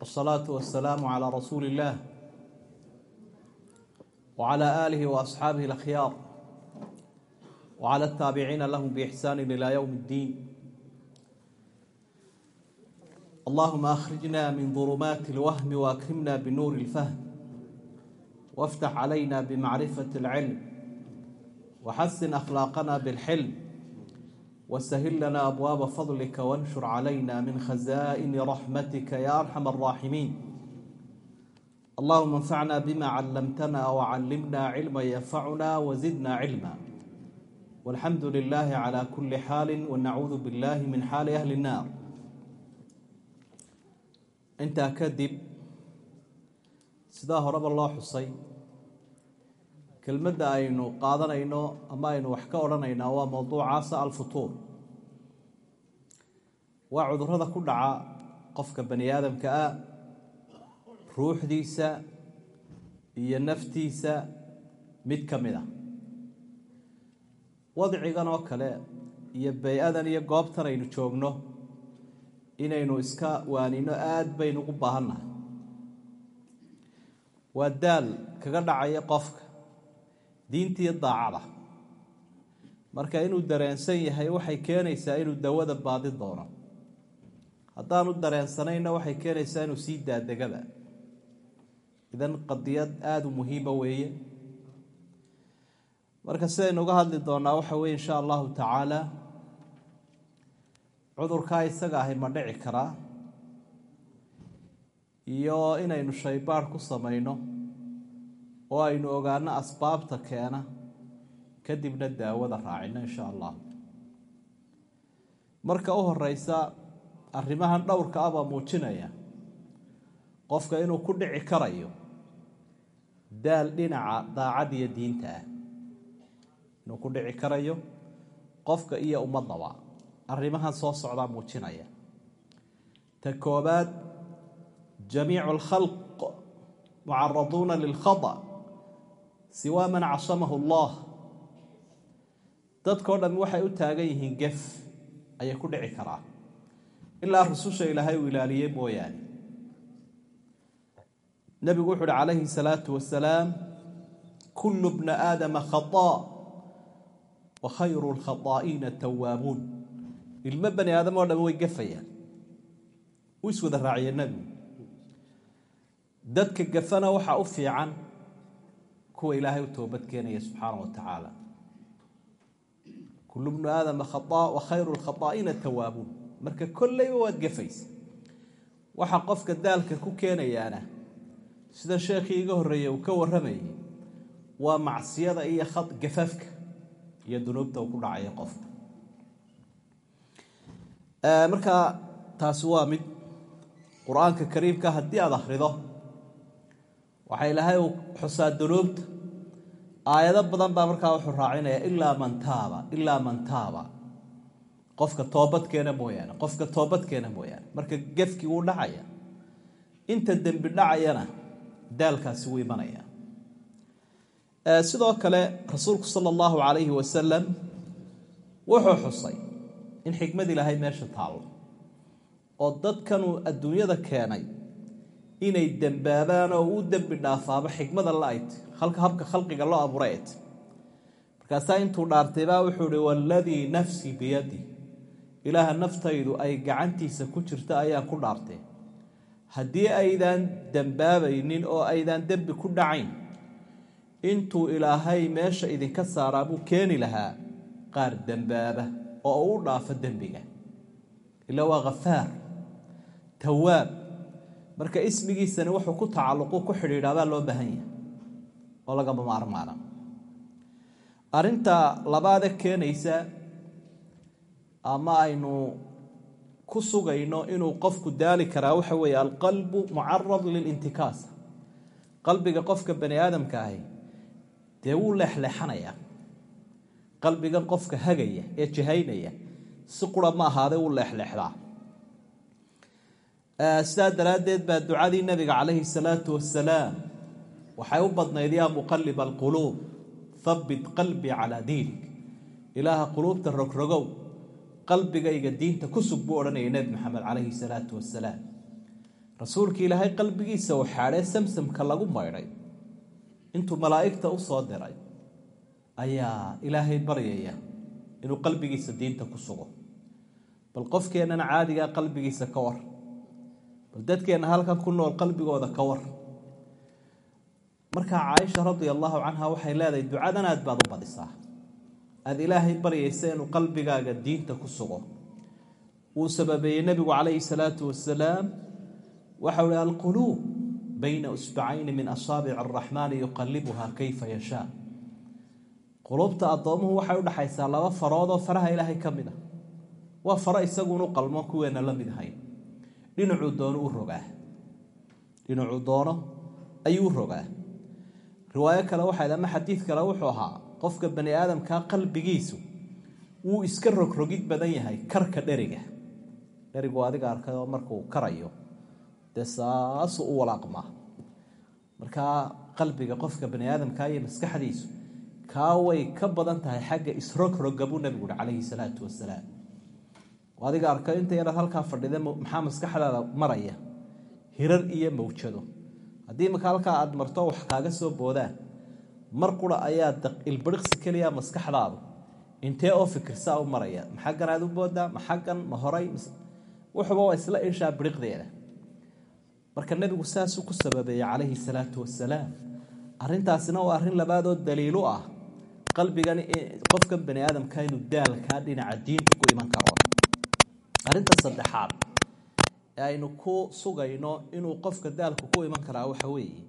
والصلاة والسلام على رسول الله وعلى آله وأصحابه الأخيار وعلى التابعين لهم بإحسان إلى يوم الدين اللهم أخرجنا من ظلمات الوهم وأكرمنا بنور الفهم وافتح علينا بمعرفة العلم وحسن أخلاقنا بالحلم وسهل لنا أبواب فضلك وانشر علينا من خزائن رحمتك يا أرحم الراحمين اللهم انفعنا بما علمتنا وعلمنا علما ينفعنا وزدنا علما والحمد لله على كل حال ونعوذ بالله من حال أهل النار intaa kadib sidaa horeba loo xusay kelmadda aynu qaadanayno ama aynu wax ka odhanaynaa waa mowduucaasa alfutuur waa cudurrada ku dhaca qofka bani aadamka ah ruuxdiisa iyo naftiisa mid ka mid a wadcigan oo kale iyo bay-adan iyo goobtan aynu joogno inaynu iska waanino aada baynu ugu baahannahay. Waa daal kaga dhacaya qofka diintiiyo daacada. Marka inuu dareensan yahay waxay keenaysaa inuu dawada baadi doono. Haddaanu dareensanayna waxay keenaysaa inuu sii daadegaba idan qadiyad aada u muhiima weeye. Marka sidaynu uga hadli doonaa waxa weye insha allahu tacaala cudurkaa isaga ahi ma dhici karaa iyo inaynu shaybaadh ku samayno oo aynu ogaano asbaabta keena kadibna daawada raacino insha allah. Marka u horeysa arrimahan dhowrka ah baa muujinaya qofka inuu ku dhici karayo daal dhinaca daacad iyo diinta ah. Inuu ku dhici karayo qofka iyo ummadaba arrimahan soo socdaa muujinaya. Ta koobaad jamiicu alkhalq mucaraduuna lilkhada siwaa man casamahu allah. Dadkao dhami waxay u taagan yihiin gef ayay ku dhici karaa ilaa rususha ilaahay uu ilaaliyey mooyaane. Nebigu wuxu uhi calayhi salaatu wasalaam kullu bna aadama khaaa wa khayru lkhataa'iina tawaabuun ilmo bani aadam oo dhami way gafayaan u iswada raaciyeen nebigu. Dadka gafana waxaa u fiican kuwa ilaahay u toobad keenaya subxaana wa tacaala. Kullu bnu aadama khaaa wa khayru tawaabuun. Marka kolleyba waad gafaysa. Waxaa qofka daalka ku keenayaana sida sheekhii iga horreeyey uu ka warramayay waa macsiyada iyo gafaafka iyo dunuubta uu ku dhacaya qofka. Marka taasi waa mid qur'aanka kariimka haddii aada akhrido waxaa ilaahay uu xusaa dunuubta aayado badan baa markaa wuxuu raacinaya ilaa man taaba ilaa man taaba. Qofka toobadkeena mooyaane qofka toobadkeena mooyaane marka gefkii wuu dhacaya. Inta dembi dhacayana daalkaasi wuu imanaya. Sidoo kale rasuulku sala allahu calayhi wasalam wuxuu xusay in xikmad ilaahay meesha taallo oo dadkanuu adduunyada keenay inay dembaabaan oo u dembi dhaafaaba xikmada halka habka khalqiga loo abuuray. Markaasaa intuu dhaartay baa wuxuu ihi waaladii nafsii biyadi. Ilaaha naftaydu ay gacantiisa ku jirta ayaan ku dhaartay. Haddii aydaan dembaabaynin oo aydaan dembi ku dhacayn intuu ilaahay meesha idinka saaraa buu keeni lahaa qaar dembaaba oo u dhaafo dembiga. Ila waa khafaar tawaab marka ismigiisani wuxuu ku tacalluqu ku xidhiidhaabaa loo baahan yahay oo lagama maarmaana arrinta labaade keenaysa ama aynu ku sugayno inuu qofku daali karaa waxa weeye alqalbu mucarad lilintikaas. Qalbiga qofka bani aadamka ahi dee wuu leexleexanayaa qalbigan qofka hagaya ee jihaynaya si qura ma ahaade wuu leexleexdaa. Sidaa daraaddeed baa ducadii nabiga calayhi salaatu wasalaam waxay u badnayd yaa muqaliba alquluub habbit qalbii calaa diinik. Ilaaha quluubta rogrogow qalbigayga diinta ku sug buu odhanayay nebi maxamed calayhi salaatu wasalaam rasuulkii ilaahay qalbigiisa uu xaadhee samsamka lagu maydhay intuu malaa'igta u soo diray ayaa ilaahay baryaya inuu qalbigiisa diinta ku sugo. Bal qofkeennana caadigaa qalbigiisa ka war bal dadkeenna halkan ku nool qalbigooda ka war markaa caaisha radia allaahu canha waxay leedahay ducadan aad baad u badisaa. Aada ilaahay baryaysa inuu qalbigaaga diinta ku sugo. Wuu sababeeyey nebigu calayhi salaatu wasalaam waxau hi alquluub bayna usbacayni min asaabici araxmaani yuqalibuha kayfa yashaa. Quluubta addoomuhu waxay u dhaxaysaa laba faroodoo faraha ilaahay ka mid a waa faro isaguunu qalmo kuweena la mid ahayn. Dhinacuu doono u rogaa. Dhinacuu doono ayuu u rogaa riwaayo kale waxayd ama xadiid kale wuxuu ahaa qofka bani aadamkaa qalbigiisu wuu iska rogrogid badan yahay karka dheriga. Dherigu adiga arkayoo markuu karayo dee saasuu u walaaqmaa. Markaa qalbiga qofka bani aadamkaa iyo maskaxdiisu kaa way ka badan tahay xagga isrogroga buu nabigu uhi calayhi salaatu wasalaam adiga arkayo inta yaraad halkaa fadhida maxaa maskaxdaada maraya? Hirar iyo mawjado haddii imaka halkaa aada marto wax kaaga soo boodaan mar qura ayaa ilbiriqsi keliya maskaxdaadu. Intee oo fikirsaa u maraya? Ma xaggan aad u boodaa ma xaggan ma horay? Wuxuba waa isla ishaa biriqdeeda. Marka nebigu saasuu ku sababeeyey calayhi salaatu wasalaam arrintaasina waa arrin labaadoo daliilu ah. Qalbigan qofkan bani aadamka inuu daalkaa dhinaca diinta ku iman karo arrinta saddexaad ee aynu ku sugayno inuu qofka daalku ku iman karaa waxa weeye.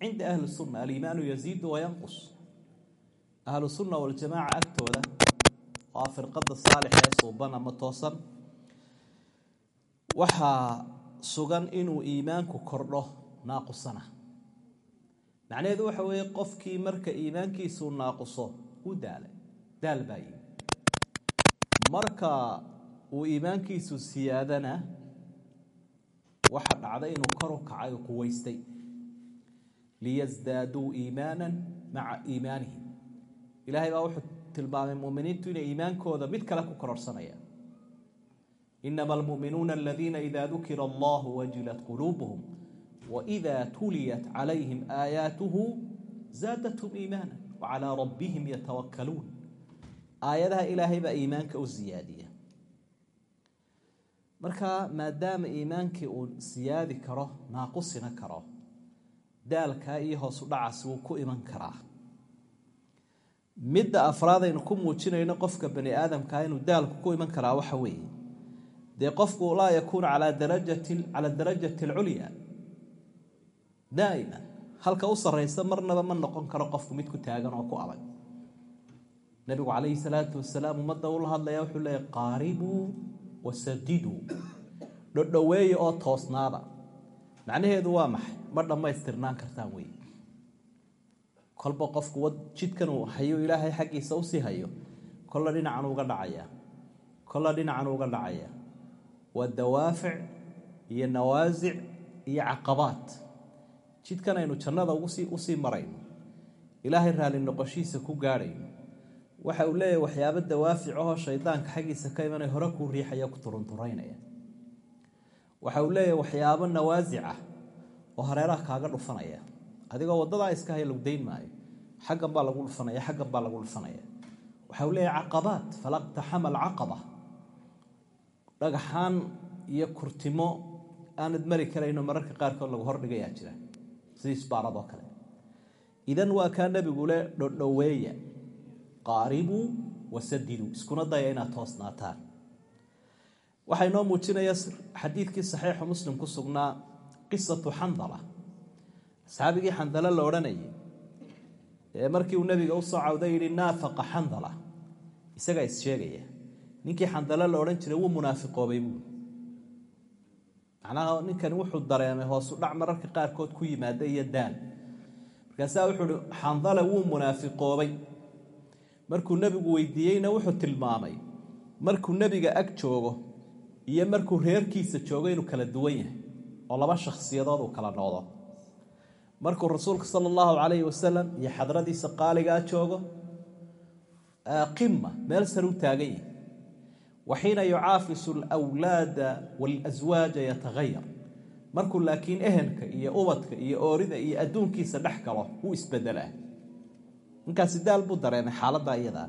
Cinda ahli sunna aliimaanu yaziidu wayanqus ahlu sunna waljamaaca agtooda waa firqada saalixa ee suuban ama toosan. Waxaa sugan inuu iimaanku kordho naaqusana. Macnaheedu waxa weeye qofkii marka iimaankiisuu naaquso uu daalay daal baa yimi marka uu iimaankiisu siyaadana waxa dhacday inuu kor u kacay oo quwaystay liyasdaaduu iimaanan maca iimaanihim. Ilaahay baa wuxuu tilmaamay muminiintu inay iimaankooda mid kale ku kororsanayaan. Inama almu'minuuna aladiina ida dukira allahu wajilat quluubuhum waida tuliyat calayhim aayaatuhu zaadathum iimaana wacalaa rabbihim yatawakkaluun. Aayadaha ilaahay baa iimaanka u siyaadiya marka maadaama iimaankii uu siyaadi karo naaqusina karo daalkaa iyo hoosu dhacaasi wuu ku iman karaa. Midda afraad aynu ku muujinayno qofka bani aadamkaa inuu daalku ku iman karaa waxa weeye. Dee qofku laa yakuunu calaa darajati cala darajati alculya daa'iman halka u sarraysa marnaba ma noqon karo qofku mid ku taagan oo ku adag. Nebigu calayhi salaatu wasalaam ummadda ula hadlaya wuxuu leeyahy qaaribuu wasadiduu dhodhoweeye oo toosnaada. Macnaheedu waa maxay? Ma dhammaystirnaan kartaan wey kolba qofku jidkan uu hayo ilaahay xaggiisa u sii hayo kolla dhinacan uga dhacaya. Kolla dhinacan uga dhacaya. Waa dawaafic iyo nawaasic iyo caqabaad. Jidkan aynu jannada u sii marayno. Ilaahay raalli noqoshiisa ku gaadhayno waxa uu leeyahay waxyaabo dawaafic ahoo shaydaanka xaggiisa ka imanay hore kuu riixaya ku turunturaynaya waxa uu leeyahay waxyaabo nawaasic ah oo hareeraha kaaga dhufanaya. Adigoo wadadaa iska haya lagu dayn maayo. Xaggan baa lagu dhufanaya xaggan baa lagu dhufanaya. Waxa uu leeyahay caqabaat falaqtaxama alcaqaba dhagaxaan iyo kurtimo aanad mari karayno mararka qaarkood lagu hordhigayaa jira. Sidii isbaaradoo kale. Idan waa kaa nebigu le dhodhoweeya qaaribuu wasadiduu iskuna daya inaad toosnaataan waxaa inoo muujinaya xadiidkii saxiixu muslim ku sugnaa qisatu xandala asxaabigii xandale la odhanayay ee markii uu nebiga u soo cawday yidhi naafaqa xandala isagaa is sheegaya ninkii xandale la odhan jiray wuu munaafiqoobay buui macnaha ninkani wuxuu dareemay hoosu dhac mararka qaarkood ku yimaada iyo daal markaasaa wuxuu uhi xandale wuu munaafiqoobay markuu nebigu weydiiyeyna wuxuu tilmaamay markuu nebiga ag joogo iyo markuu reerkiisa joogo inuu kala duwan yahay oo laba shakhsiyadood uu kala noqdo. Markuu rasuulka sala allahu calayhi wasalam iyo xadradiisa qaaligaa joogo qima meel sare u taagan yahay. Waxiina yucaafisu alwlaada waalaswaaja yatahayar markuu laakiin ehelka iyo ubadka iyo oorida iyo adduunkiisa dhex galo wuu isbedelaa ninkaasi daal buu dareemay xaaladda iyadaa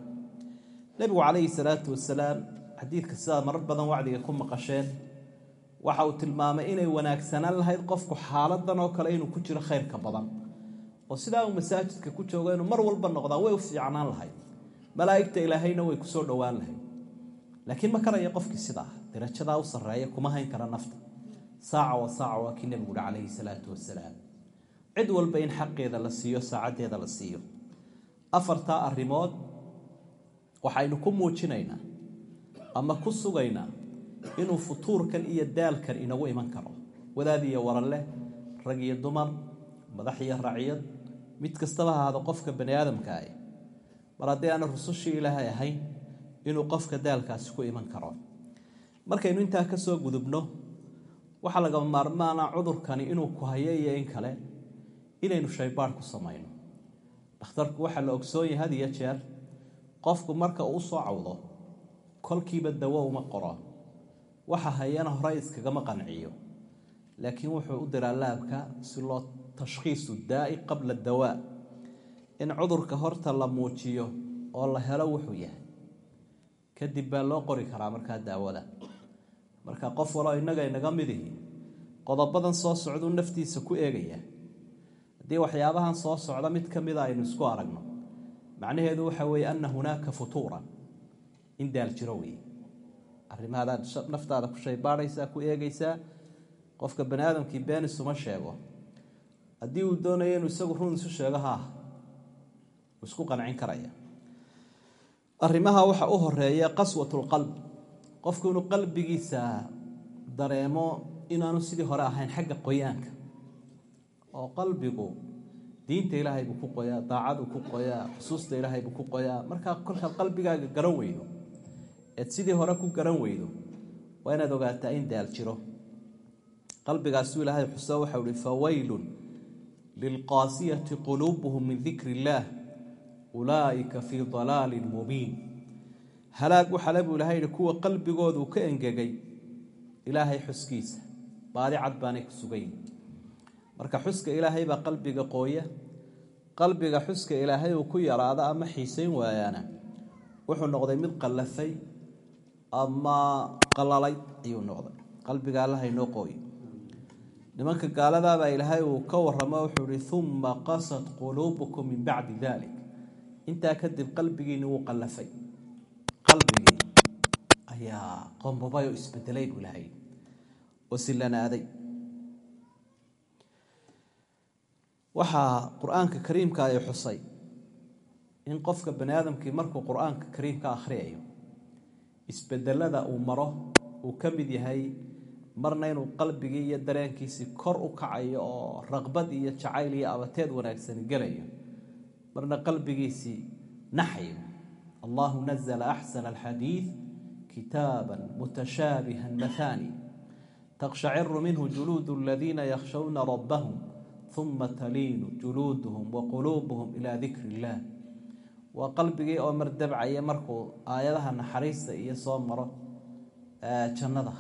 nebigu calayhi salaatu wasalaam xadiidka sidaad marar badan wacdiga ku maqasheen waxa uu tilmaamay inay wanaagsanaan lahayd qofku xaaladan oo kale inuu ku jiro khayrka badan. Oo sidaa uu masaajidka ku joogo inuu mar walba noqdaa way u fiicnaan lahayd. Malaa'igta ilaahayna way ku soo dhowaan lahayd. Laakiin ma karaya qofkii sidaa darajadaa u sarreeya kuma hayn kara nafta. Saaca wa saaca waa kii nebigu uhi calayhi salaatu wasalaam cid walba in xaqeeda la siiyo saacaddeeda la siiyo afartaa arrimood waxaynu ku muujinaynaa ama ku sugaynaa inuu futuurkan iyo daalkan inagu iman karo. Wadaad iyo waranleh rag iyo dumar madax iyo raciyad mid kastaba ahaado qofka bani aadamka ah mar haddii aana rusushii ilaahay ahayn inuu qofka daalkaasi ku iman karo. Markaynu intaa ka soo gudubno waxaa lagama maarmaana cudurkani inuu ku hayo iyo in kale inaynu shaybaadh ku samayno dhakhtarku waxaa la ogsoon yahay had iyo jeer. Qofku marka uu u soo cawdo kolkiiba dawo uma qoro. Waxa hayana hore iskagama qanciyo laakiin wuxuu u diraa laabka si loo tashkhiisu daa'i qabla dawaa in cudurka horta la muujiyo oo la helo wuxuu yahay. Kadib baa loo qori karaa markaa daawada. Marka qof waloo innaga inaga midihi qodobadan soo socduu naftiisa ku eegaya haddii waxyaabahan soo socda mid ka mida aynu isku aragno. Macnaheedu waxa weeye ana hunaaka futuuran. In daal jiro wey arrimahaadaad naftaada ku shaybaadhaysaa ku eegaysaa qofka bani aadamkii been isuma sheego. Haddii uu doonayo inuu isagu run isu sheego haa wuu isku qancin karaya. Arrimaha waxa u horreeya qaswatulqalb qofku inuu qalbigiisa dareemo inaanu sidii hore ahayn xagga qoyaanka oo qalbigu diinta ilaahay buu ku qoyaa daacaduu ku qoyaa xusuusta ilaahay buu ku qoyaa. Markaa kolkaad qalbigaaga garan weydo eed sidii hore ku garan weydo waa inaad ogaataa in daal jiro. Qalbigaasuu ilaahay xuso waxau ihi fawaylun lilqaasiyati quluubuhum min dikri illaah ulaa'ika fii dalaalin mubiin. Halaag waxale buu ilahay yihi kuwa qalbigoodu ka engegay ilaahay xuskiisa baadi cad baanay ku sugayn marka xuska ilaahay baa qalbiga qooya. Qalbiga xuska ilaahay uu ku yaraado ama xiisayn waayaana wuxuu noqday mid qallafay ama qalalay ayuu noqday. Qalbiga allaha inoo qooyo nimanka gaaladaabaa ilaahay uu ka waramo wuxuu ihi uma qasat quluubukum min bacdi dalik intaa kadib qalbigiini wuu qallafay. Qalbigii ayaa qombabay oo isbedelay buu ilahay oo sillanaaday waxaa qur'aanka kariimka ay xusay in qofka bani aadamkii markuu qur'aanka kariimka akhriyayo isbedelada uu maro uu ka mid yahay marna inuu qalbigii iyo dareenkiisii kor u kacayo oo raqbad iyo jacayl iyo abateed wanaagsani gelayo marna qalbigiisii naxayo. Allahu nazla axsana alxadiid kitaaba mutashaabiha mathani. Taqshaciru minhu juluud aladiina yakhshawna rabbahum uma taliinu juluuduhum wa quluubuhum ilaa dikri illaah waa qalbigii oo mardabcaya markuu aayadaha naxariista iyo soo maro jannada.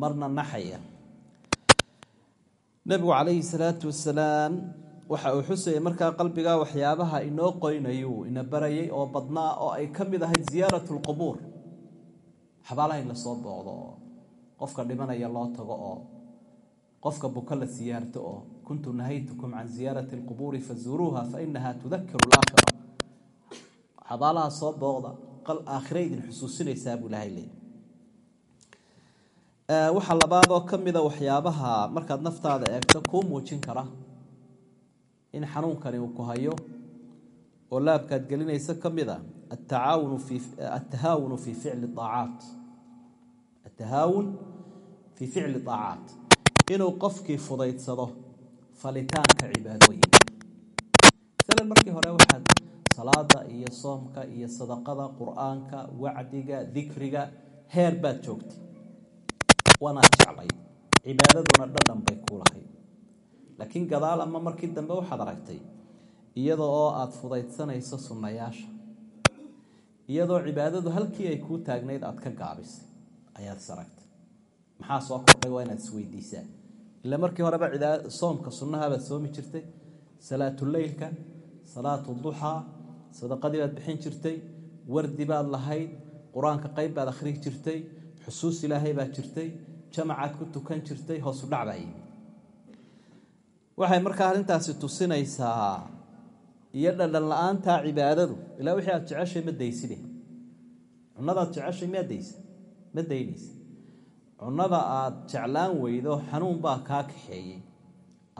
Marna naxaya. Nebigu calayhi salaatu wasalaam waxa uu xusayay markaa qalbigaa waxyaabaha inoo qoynayuu ina barayay oo badnaa oo ay ka mid ahayd ziyaarat lqubuur xabaalaha in la soo booqdo oo qofka dhimanaya loo tago oo qofka buka la siyaarto oo kuntu nahaytukum can ziyaarati alqubuuri fazuuruuha fainaha tudakiru laakhira xabaalaha soo booqda aakhira idin xusuusinaysaa buu ilahay leey waxaa labaadoo ka mida waxyaabaha markaad naftaada eegto kuu muujin kara in xanuunkani uu ku hayo oo laabkaad gelinaysa ka mid a atahaawunu fi ficli aacaat atahaawun fii ficli aacaat inuu qofkii fudaydsado falitaanka cibaadooyinka. Masalan markii hore waxaad salaada iyo soomka iyo sadaqada qur'aanka wacdiga dikriga heer baad joogtay. Waanaad jeclay. Cibaadaduna dhadhan bay kuu lahayd. Laakiin gadaal ama markii dambe waxaad aragtay iyada oo aada fudaydsanayso sunnayaasha iyadoo cibaadadu halkii ay kuu taagnayd aada ka gaabisay ayaad is aragtay maxaa soo kordhay? Waa inaad isweydiisaa ila markii horeba soomka sunnahabaad soomi jirtay salaatuleylka salaatu duxaa sadaqadii baad bixin jirtay wardi baad lahayd qur'aanka qayb baad akhrii jirtay xusuus ilaahay baad jirtay jamacaad ku tukan jirtay hoosu dhac baa yimi waxay markaa arrintaasi tusinaysaa iyo dhadhan la'aantaa cibaadadu. Ilaa wixii aad jeceshay ma dayside cunadaad jeceshay ma daysa ma daynaysa cunada aad jeclaan weydo xanuun baa kaa kaxeeyey.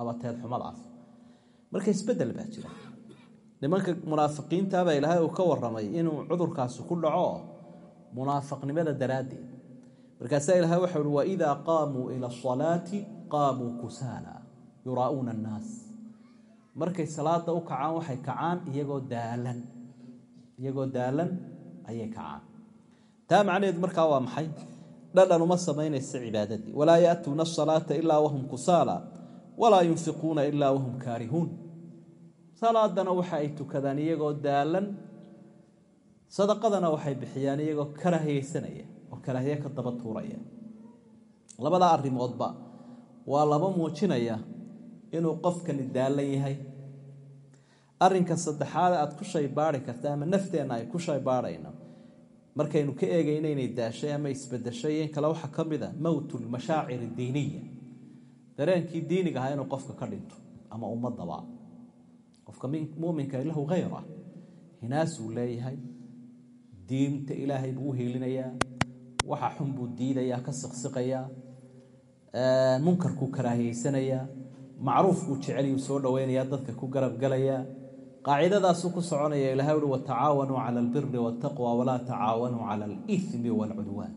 Abateed xumadaas. Marka isbeddel baa jira. Nimanka munaafiqiintabaa ilaahay uu ka waramay inuu cudurkaasi ku dhaco munaafaqnimada daraaddeed. Markaasaa ilahay waxau uhi waidaa qaamuu ila asalaati qaamuu kusaala yuraa'uuna annaas. Markay salaada u kacaan waxay kacaan iyagoo daalan. Iyagoo daalan ayay kacaan. Taa macnaheedu markaa waa maxay dhadhan uma samaynaysa cibaadadii. Walaa yaatuuna asalaata ilaa wahum kusaala walaa yunfiquuna ilaa wahum kaarihuun. Salaadana waxa ay tukadaan iyagoo daalan sadaqadana waxay bixiyaan iyagoo karaahiyeysanaya oo karaahiye ka daba tuuraya. Labada arrimoodba waa laba muujinaya inuu qofkani daalan yahay. Arinka saddexaad aad ku shaybaari karta ama nafteenna ay ku shaybaarayno markaynu ka eegayno inay daashay ama isbedeshay kale waxaa ka mid a mowtulmashaacir diiniya. Dareenkii diiniga ahaa inuu qofka ka dhinto ama ummadaba qofka muminka lahu hayra hinaasuu leeyahay diinta ilaahay buu u hiilinayaa waxa xun buu diidayaa ka siqsiqayaa munkarkuu karaahiyeysanayaa macruufkuu jeceliyuu soo dhoweynayaa dadka ku garabgalayaa qaacidadaasuu ku soconaya ilahay uhi watacaawanuu cala albiri waltaqwa walaa tacaawanuu cala alimi waalcudwaan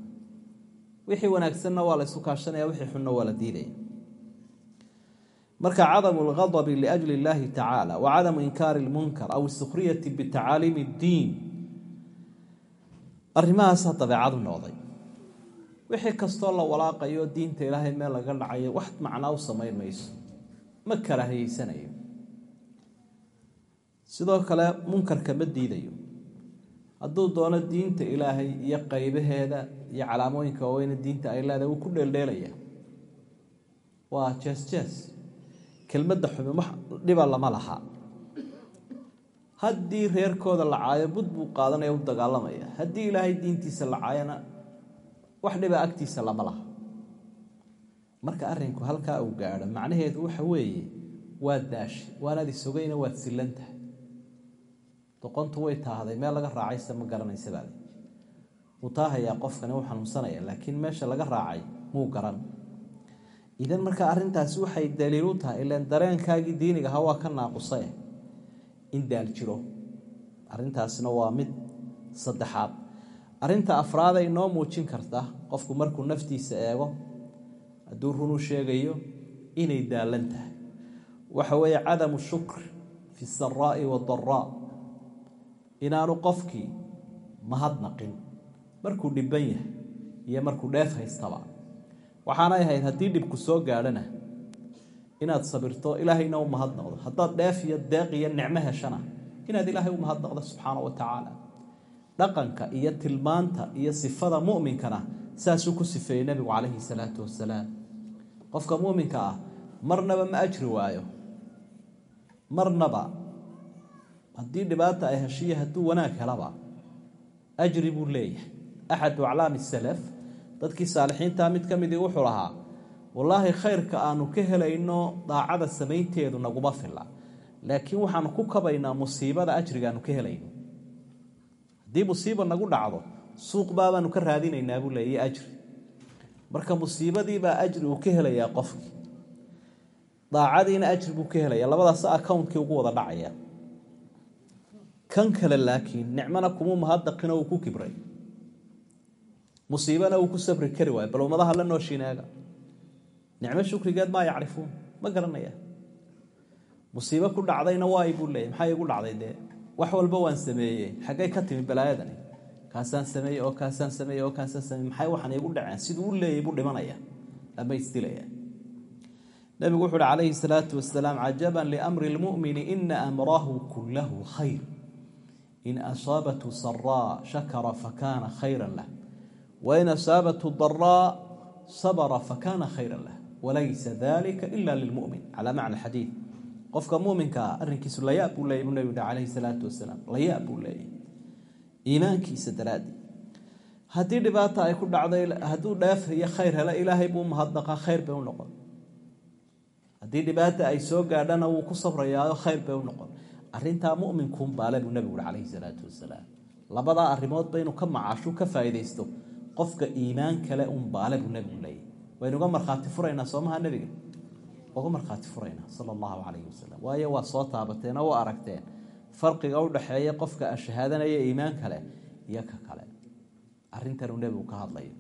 wixii wanaagsanna waa la ysu kaashanaya wixii xunna waa la diidaya marka cadamu lghadabi liajli اllahi tacaala wa cadamu inkaari lmunkar aw isukriyati bitacaaliim اddiin arrimahaasaa dabeecadu noqday. Wixii kastoo la walaaqayo diinta ilaahay meel laga dhacayo wax macnaa u samayn mayso. Ma karaahiyeysanayo sidoo kale munkarka ma diidayo. Hadduu doono diinta ilaahay iyo qaybaheeda iyo calaamooyinka waaweyne diinta ay leedahay wuu ku dheeldheelaya. Waa jees jees kelmadda xumi wax dhiba lama laha. Haddii reerkooda la caayo bud buu qaadanaya u dagaalamaya. Haddii ilaahay diintiisa la caayona wax dhiba agtiisa lama laha. Marka arrinku halkaa uu gaadho macnaheedu waxa weeye waad daashay waanaad isogayna waad sillan tahay doqontu way taahday meel laga raacayse ma garanaysabaale wuu taahayaa qofkani u xanuunsanaya laakiin meesha laga raacay muu garan. Idan marka arrintaasi waxay daliil u tahay ilan dareenkaagii diiniga ahaa waa ka naaqusay in daal jiro. Arrintaasina waa mid saddexaad. Arrinta afraaday noo muujin karta qofku markuu naftiisa eego hadduu runu sheegayo inay daalan tahay. Waxa weeye cadamu shukr fi saraa'i wadaraa inaanu qofkii mahadnaqin markuu dhiban yahay iyo markuu dheef haystaba. Waxaanay ahayd haddii dhibku soo gaadhana inaad sabirto ilaahayna u mahadnaqdo haddaad dheef iyo deeq iyo nicmo heshana inaad ilaahay u mahadnaqdo subxaana wa tacaala. Dhaqanka iyo tilmaanta iyo sifada muminkana saasuu ku sifeeyey nebigu calayhi salaatu wasalaam qofka muminka ah marnaba ma ajri waayo. Marnaba haddii dhibaata ay heshiyo hadduu wanaag helaba ajri buu leeyahay. Axadu aclaami salaf dadkii saalixiintaa mid ka midii wuxuu lahaa wallaahi khayrka aanu ka helayno daacada samaynteedu naguma filla. Laakiin waxaanu ku kabaynaa musiibada ajrigaanu ka helayno. Haddii musiiba nagu dhacdo suuq baabaanu ka raadinaynaa buu leeya ajri. Marka musiibadiibaa ajri uu ka helayaa qofkii. Daacadiina ajri buu ka helaya labadaas accountkii ugu wada dhacaya kan kale laakiin nicmana kuma mahadaqino uu ku kibray. Musiibana uu ku sabri kari waayo bal ummadaha la nooshiinaaga. Nicmo shukrigeed maa yacrifuun ma garanaya. Musiibo ku dhacdayna waay buu leeyay maxaa igu dhacday dee? Wax walba waan sameeyey xaggay ka timi balaayadani. Kaasaan sameeyey oo kaasaan sameeyey oo kaasaan sameeyey maxay waxaan igu dhaceen? Siduu u leeyay buu dhimanaya ama isdilaya nabigu wuxu uhi calayhi salaatu wasalaam cajaban liamri lmu'mini ina amrahu kullahu khayr in asaabathu saraa shakara fakana khayra lah wain asaabathu daraa sabra fakana khayra lah walaysa dalika ila lilmumin calaa macna xadiid qofka muminkaa arrinkiisu layaab buu leeyay buu nebigu calayhi salaatu wasalaam layaab buu leeyahy iimaankiisa daraadii haddii dhibaata ay ku dhacday hadduu dheef iyo khayr helo ilaahay buu mahadnaqaa khayr bay u noqon haddii dhibaata ay soo gaadhana wuu ku sabrayaayo khayr bay u noqon arintaa muminkuun baale buu nebigu ui calayhi salaatu wasalaam. Labadaa arrimoodba inuu ka macaashu ka faa'iidaysto qofka iimaan kale un baale buu nebigu leeyahy waynuga markhaati furaynaa soomaha nebiga? Uga markhaati furaynaa sala allahu calayhi wasalam. Waayo waa soo taabateen oo u aragteen. Farqiga u dhaxeeya qofka shahaadanaya iimaan kale iyo ka kale. Arrintanuu nebigu ka hadlayo.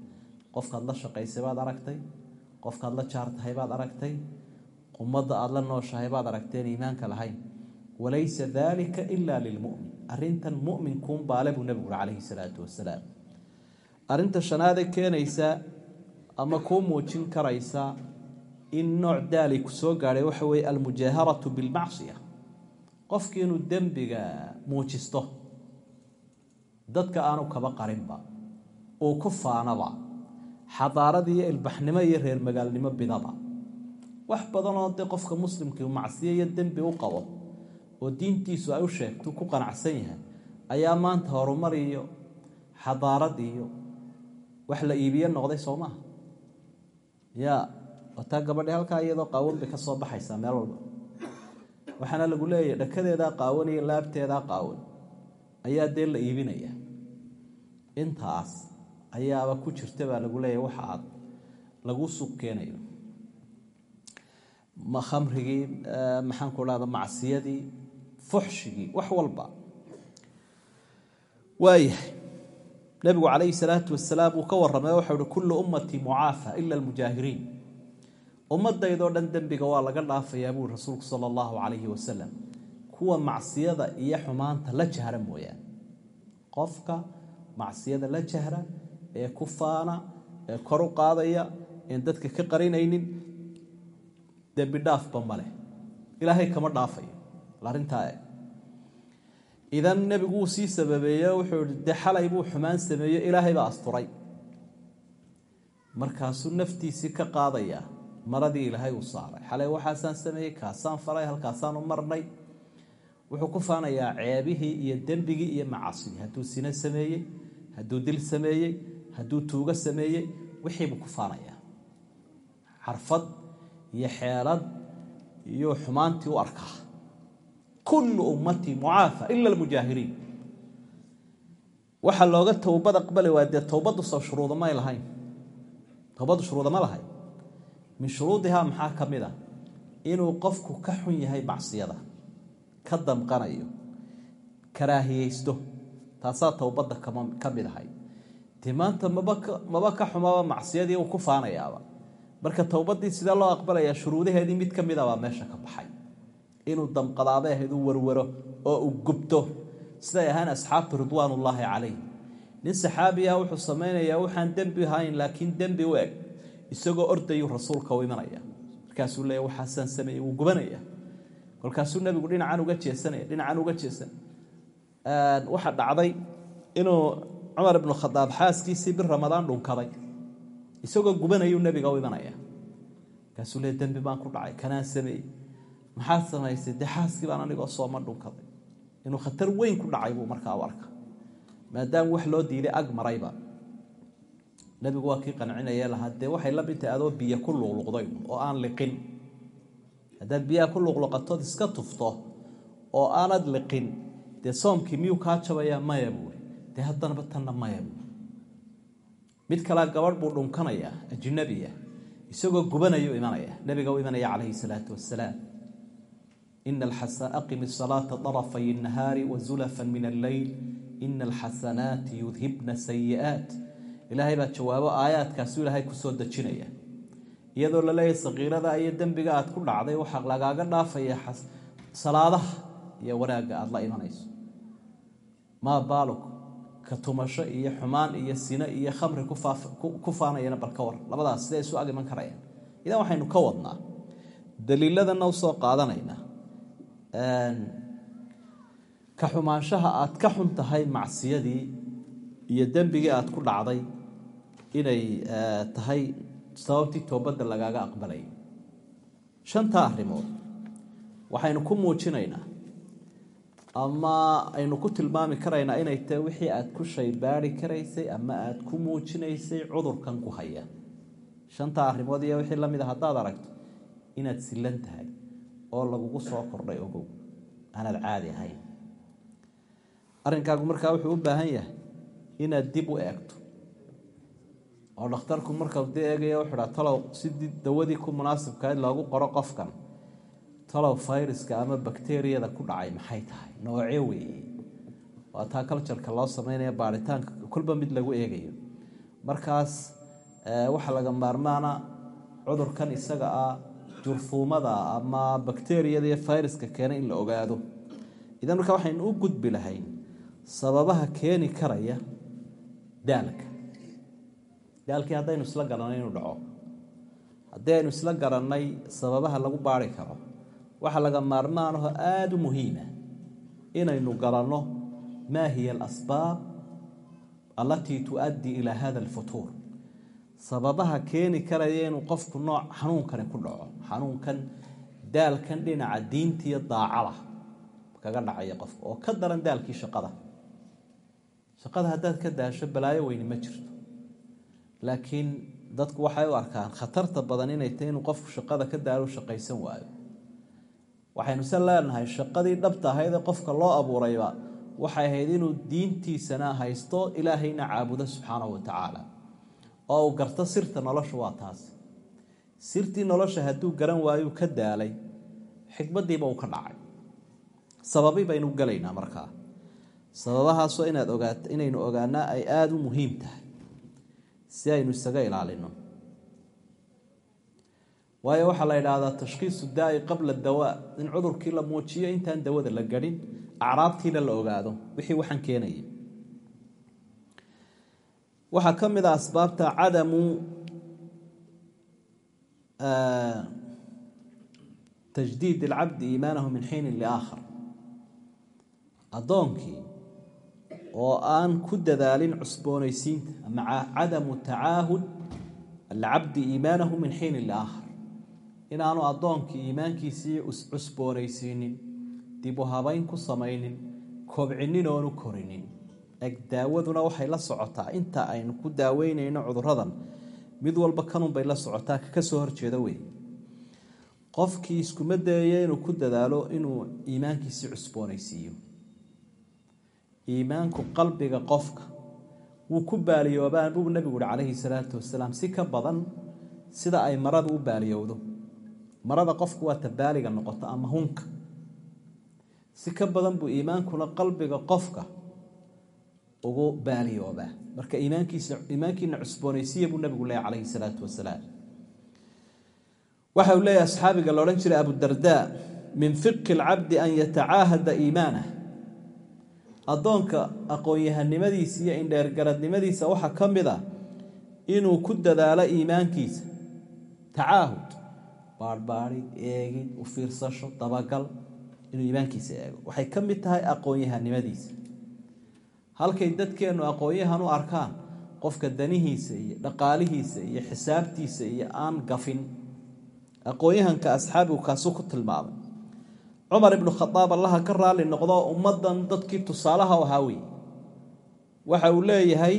Qofkaad la shaqaysay baad aragtay? Qofkaad la jaar baad aragtay? Ummadda aada la nooshahay baad aragteen iimaanka lahayn walaysa dalika ila lilmumin arintan muminkuun baale buu nebigu ui calayhi salaatu wasalaam arinta shanaadee keenaysa ama kuu muujin karaysa in nooc daali ku soo gaadhay waxa weeye almujaaharatu bilmacsiya. Qofkii inuu dembiga muujisto dadka aanu kaba qarinba uu ku faanaba xadaaradi iyo ilbaxnimo iyo reer magaalnimo bidaba. Wax badanoo dee qofka muslimkii macsiyo iyo dembi u qabo oo diintiisu ay u sheegto ku qanacsan yahay ayaa maanta horumar iyo xadaarad iyo wax la iibiye noqday soo maaha ya wataa gabadhi halkaa iyadoo qaawan ka soo baxaysaa meel walba. Waxaana lagu leeyahy dhakadeedaa qaawan iyo laabteedaa qaawan ayaa dee la iibinaya. Intaas ayaaba ku jirta baa lagu leeyahy waxa aad lagu suuq keenayo. Khamrigii maxaan ku dhahda macsiyadii fuxshigii wax walba. Waayahay nebigu calayhi salaatu wasalaam uu ka warramay waxau uhi kullu ummatii mucaafa ila almujaahiriin. Ummaddaydoo dhan dembiga waa laga dhaafayaa buui rasuulku sala allahu calayhi wasalam kuwa macsiyada iyo xumaanta la jahra mooyaane qofka macsiyada la jahra ee ku faana ee kor u qaadaya een dadka ka qarinaynin dembi dhaafba maleh ilaahay kama dhaafayo arintaa idan nebigu wuu sii sababeeye wuxuu xalay buu xumaan sameeye ilaahay baa asturay. Markaasuu naftiisii ka qaadayaa maradii ilaahay uu saaray. Xalay waxaasaan sameeyey kaasaan faray halkaasaanu marnay. Wuxuu ku faanayaa ceebihii iyo dembigii iyo macaasidii hadduu sino sameeyey hadduu dil sameeyey hadduu tuugo sameeyey wixiibuu ku faanayaa. Xarfad iyo xeelad iyo xumaantii u arkaa kullu ummatii mucaafa ila almujaahiriin waxaa looga towbad aqbali waa dee towbaddu soo shuruuda may lahayn. Towbaddu shuruuda ma lahayn. Min shuruudihaa maxaa ka mid a inuu qofku ka xun yahay macsiyada ka damqanayo karaahiyeysto. Taasaa towbadda ka mid ahay. Dee maanta maba ka xumaba macsiyadii uu ku faanayaaba. Marka towbadii sidee loo aqbalaya shuruudaheedii mid ka mida baa meesha ka baxay inuu uu warwaro oo uu gubto. Siday ahaan asxaabtu ridwaanullaahi calayh nin saxaabiya wuxuu samaynayaa waxaan dembi ahayn laakiin dembi u eg. Isagoo ordayuu rasuulka u imanaya. Markaasuu leeya waxaasaan sameeyey wuu gubanaya. Kolkaasuu nebigu dhinacan uga jeesanaya dhinacan uga jeesan. Waxaa dhacday inuu cumar ibnu khadaab xaaskiisii bir ramadaan dhunkaday. Isagoo gubanayuu nebiga u imanaya. Markaasuu le dembi baan ku dhacay kanaan sameeyey maxaad samaysay? Dee baan anigoo sooma dhunkaday. Inuu khatar weyn ku dhacay buu markaa u arka maadaama wax loo diiday ag marayba. Nebigu waa kii qancinaya lahaa. Dee waxay la mid tahay adoo biyo ku luqluqday oo aan liqin. Haddaad biyaha ku luqluqatood iska tufto oo aanad liqin dee soomkii miyuu kaa jabayaa? Maya buui dee haddanaba tanna maya buui mid kalea gabadh buu dhunkanayaa ajnabiya isagoo gubanayuu imanaya. Nebiga u imanaya calayhi salaatu wasalaam ina alxasa aqim isalaata darafay nahaari wa zulafan min alleyl ina alxasanaati yudhibna sayi'aat ilaahay baa jawaabo aayaadkaasuu ilaahay ku soo dejinaya iyadoo la leeyahy sakiirada iyo dembiga aada ku dhacday waxaa lagaaga dhaafaya salaadaha iyo wanaagga aada la imanayso maa baalog ka tumasho iyo xumaan iyo sino iyo khamri ku faanayana barka war labadaas siday isu ag iman karayaan idan waxaynu ka wadnaa daliiladana u soo qaadanayna ka xumaanshaha aad ka xun tahay macsiyadii iyo dembigii aad ku dhacday inay tahay sababtii toobadda lagaaga aqbalay. Shantaa arrimood. Waxaynu ku muujinaynaa ama aynu ku tilmaami karaynaa inay tahay wixii aada ku shaybaari karaysay ama aada ku muujinaysay cudurkan ku haya. Shantaa arrimood iyo wixii la mid a haddaad aragto inaad silan tahay oo lagugu soo kordhay ogow. Aanaad caadi ahayn. Arrinkaagu markaa wuxuu u baahan yahay inaad dib u eegto. Oo dhakhtarku markau dee eegaya wuxuu dhaa talow sidii dawadii ku munaasibkahayd loogu qoro qofkan. Talow fayraska ama bakteriyada ku dhacay maxay tahay? Nooce weeye? Waa taa cultureka loo sameynaya baaritaanka kolba mid lagu eegayo. Markaas waxaa laga maarmaana cudurkan isaga ah jurfuumada ama bakteriyada iyo fayraska keena in la ogaado. Idan markaa waxaynu u gudbi lahayn sababaha keeni karaya daalka. Daalkii haddaynu isla garannay inuu dhaco. Haddii aynu isla garannay sababaha lagu baari karo waxaa laga maarmaanaho aada u muhiima inaynu garanno maa hiya alasbaab allatii tuؤaddii ilaa hada alfutuur sababaha keeni karaya inuu qofku nooc xanuunkani ku dhaco. Xanuunkan daalkan dhinaca diintiiyo daacada kaga dhacaya qofka oo ka daran daalkii shaqada. Shaqada haddaad ka daasho balaayo weyni ma jirto. Laakiin dadku waxay u arkaan khatarta badan inay tahay inuu qofku shaqada ka daalo shaqaysan waayo. Waxaynu se leenahay shaqadii dhabta ahayd ee qofka loo abuurayba waxay ahayd inuu diintiisana haysto ilaahayna caabudo subxaanahu wa tacaala oo uu garto sirta nolosha waa taas. Sirtii nolosha hadduu garan waayuu ka daalay xikmaddiiba uu ka dhacay. Sababi baynu gelaynaa markaa. Sababahaasoo inaad ogaat inaynu ogaanaa ay aada u muhiim tahay si aynu isaga ilaalino. Waayo waxaa la yidhaahdaa tashkhiisu daai qabla dawaa in cudurkii la muujiyo intaan dawada la garin acraabtiina la ogaado wixii waxaan keenaya waxaa ka mid a asbaabta cadamu tajdiid alcabdi iimaanahu min xiinin liaakhar. Addoonkii oo aan ku dadaalin cusboonaysiinta ama cadamu tacaahud alcabdi iimaanahu min xiinin liaakhar. Inaanu addoonkii iimaankiisii cusboonaysiinin dib u habayn ku samaynin kobcinin oonu korinin eg daawaduna waxay la socotaa. Inta aynu ku daaweynayno cuduradan mid walba kanunbay la socotaa ka soo horjeeda wey qofkii iskuma dayaya inuu ku dadaalo inuu iimaankiisii cusboonaysiiyo. Iimaanku qalbiga qofka wuu ku baaliyoobaan buu nabigu uhi calayhi salaatu wasalaam si ka badan sida ay maradu u baaliyowdo. Marada qofku waa tabaaliga noqoto ama hunka. Si ka badan buu iimaankuna qalbiga qofka ugu baaliyoobaa marka iimaankiisa iimaankiina cusboonaysiya buu nabigu leeyahy calayhi salaatu wasalaam. Waxa uu leeyahy asxaabiga la odhan jiray abudardaa min fiqi alcabdi an yatacaahada iimaanah addoonka aqoon-yahanimadiisa iyo indheergaradnimadiisa waxaa ka mid a inuu ku dadaalo iimaankiisa. Tacaahud baarhbaadhid eegid u fiirsasho dabagal inuu iimaankiisa eego. Waxay ka mid tahay aqoon-yahanimadiisa halkay dadkeennu aqoon-yahan u arkaan qofka danihiisa iyo dhaqaalihiisa iyo xisaabtiisa iyo aan gafin. Aqoon-yahanka asxaabigu kaasuu ku tilmaamay. Cumar ibnu khadaab allaha ka raalli noqdo ummaddan dadkii tusaalaha ahaa wey waxa uu leeyahay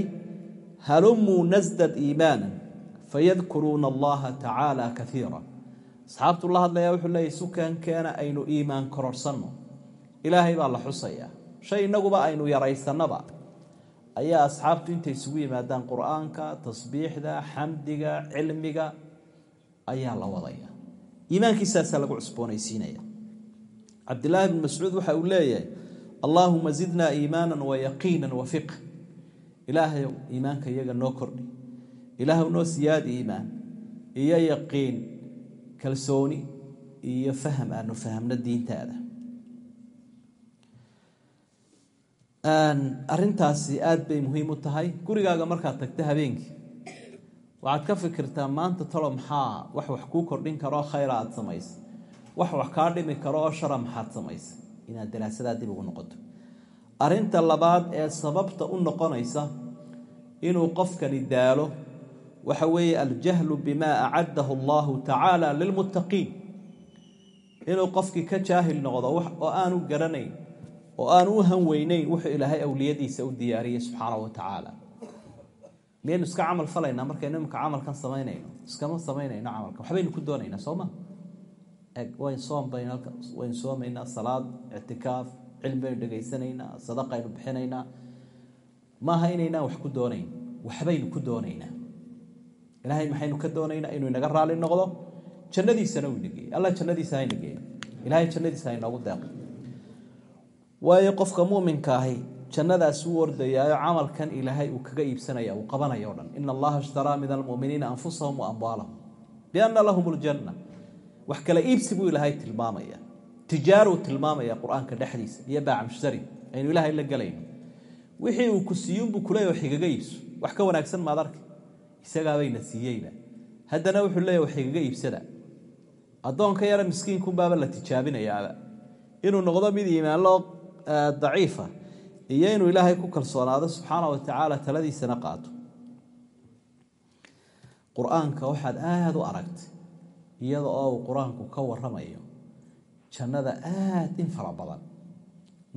halumuu nasdad iimaanan fayadkuruuna allaha tacaala kaiira asxaabtu la hadlaya wuxuu leeyahy sukankeena aynu iimaan kororhsanno ilaahay baa la xusayaa shay innaguba aynu yaraysanaba. Ayaa asxaabtu intay isugu yimaadaan qur'aanka tasbiixda xamdiga cilmiga ayaa la wadaya. Iimaankiisaasaa lagu cusboonaysiinaya. Cabdilaahi bn mascuud waxa uu leeyahay allaahuma zidnaa iimaana wayaqiina wafiq ilaahay iimaanka iyaga noo kordhi. Ilaahw noo siyaad iimaan iyo yaqiin kalsooni iyo faham aanu fahamno diintaada arintaasi aada bay muhiim u tahay. Gurigaaga markaad tagto habeenkii waxaad ka fikirtaa maanta talo maxaa wax wax kuu kordhin karoo khayra aada samaysay wax wax kaa dhimi karo oo shara maxaad samaysay inaad daraasadaa dib ugu noqoto. Arinta labaad ee sababta u noqonaysa inuu qofkani daalo waxa weeye aljahlu bima acadahu allahu tacaala lilmuttaqiin. Inuu qofkii ka jaahil noqdo oo aanu garanayn oo aanu u hanweyneyn wuxuu ilaahay awliyadiisa u diyaariyey subxaana wa tacaala. Miyaynu iska camal falaynaa markaynu imika camalkan samaynayno? Iskama samaynayno camalkan waxbaynu ku doonaynaa sooma wayn soom baynu waynu soomaynaa salaad ictikaaf cilmi baynu dhegaysanaynaa sadaqaynu bixinaynaa maaha inaynaan wax ku doonayn? Waxbaynu ku doonaynaa ilaahay maxaynu ka doonaynaa inuu inaga raali noqdo? Jannadiisana uu inageeyey alla jannadiisa ha inageeyo ilaahay jannadiisa ha inoogu deeqo waayo qofka muuminka ahi jannadaas uu ordayaayo camalkan ilaahay uu kaga iibsanaya uu qabanaya o dhan. Ina allaha ishtaraa min almuminiina anfusahum wa amwaalahum biana lahum ljanna wax kala iibsi buu ilaahay tilmaamaya. Tijaaruu tilmaamaya qur'aanka dhexdiisa iyo baacmushtari aynu ilaahay la gelayno wixii uu ku siiyunbuu kuleeya wax igaga iibso. Wax ka wanaagsan maad arka isagaabayna siiyeyba haddana wuxuu leeya wax igaga iibsada. Addoonka yara miskiinkunbaaba la tijaabinayaaba. Inuu noqdo mid iimaanloo daciifa iyo inuu ilaahay ku kalsoonaado subxaana wa tacaala taladiisana qaato. Qur'aanka waxaad aada u aragtay iyada oo uu qur'aanku ka waramayo jannada aada in fara badan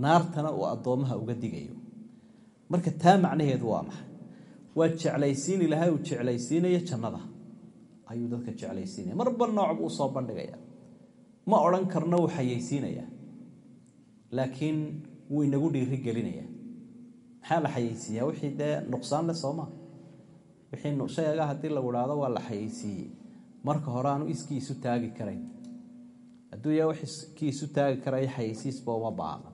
naartana uu addoommaha uga digayo. Marka taa macnaheedu waa maxay? Waa jeclaysiin ilaahay uu jeclaysiinayo jannada. Ayuu dadka jeclaysiinaya. Marba nooc buu u soo bandhigaya. Ma odhan karno wuu xayeysiinaya laakiin wuu inagu dhiiri gelinaya maxaa la xayeysiiyaa? Wixii dee nuqsaan leh sooma. Wixii shayga haddii lagu idhaahdo waa la xayeysiiyey. Marka hore aanu iskii isu taagi karayn. Hadduu ya wax iskii isu taagi karayo xayeysiisba uma baahna.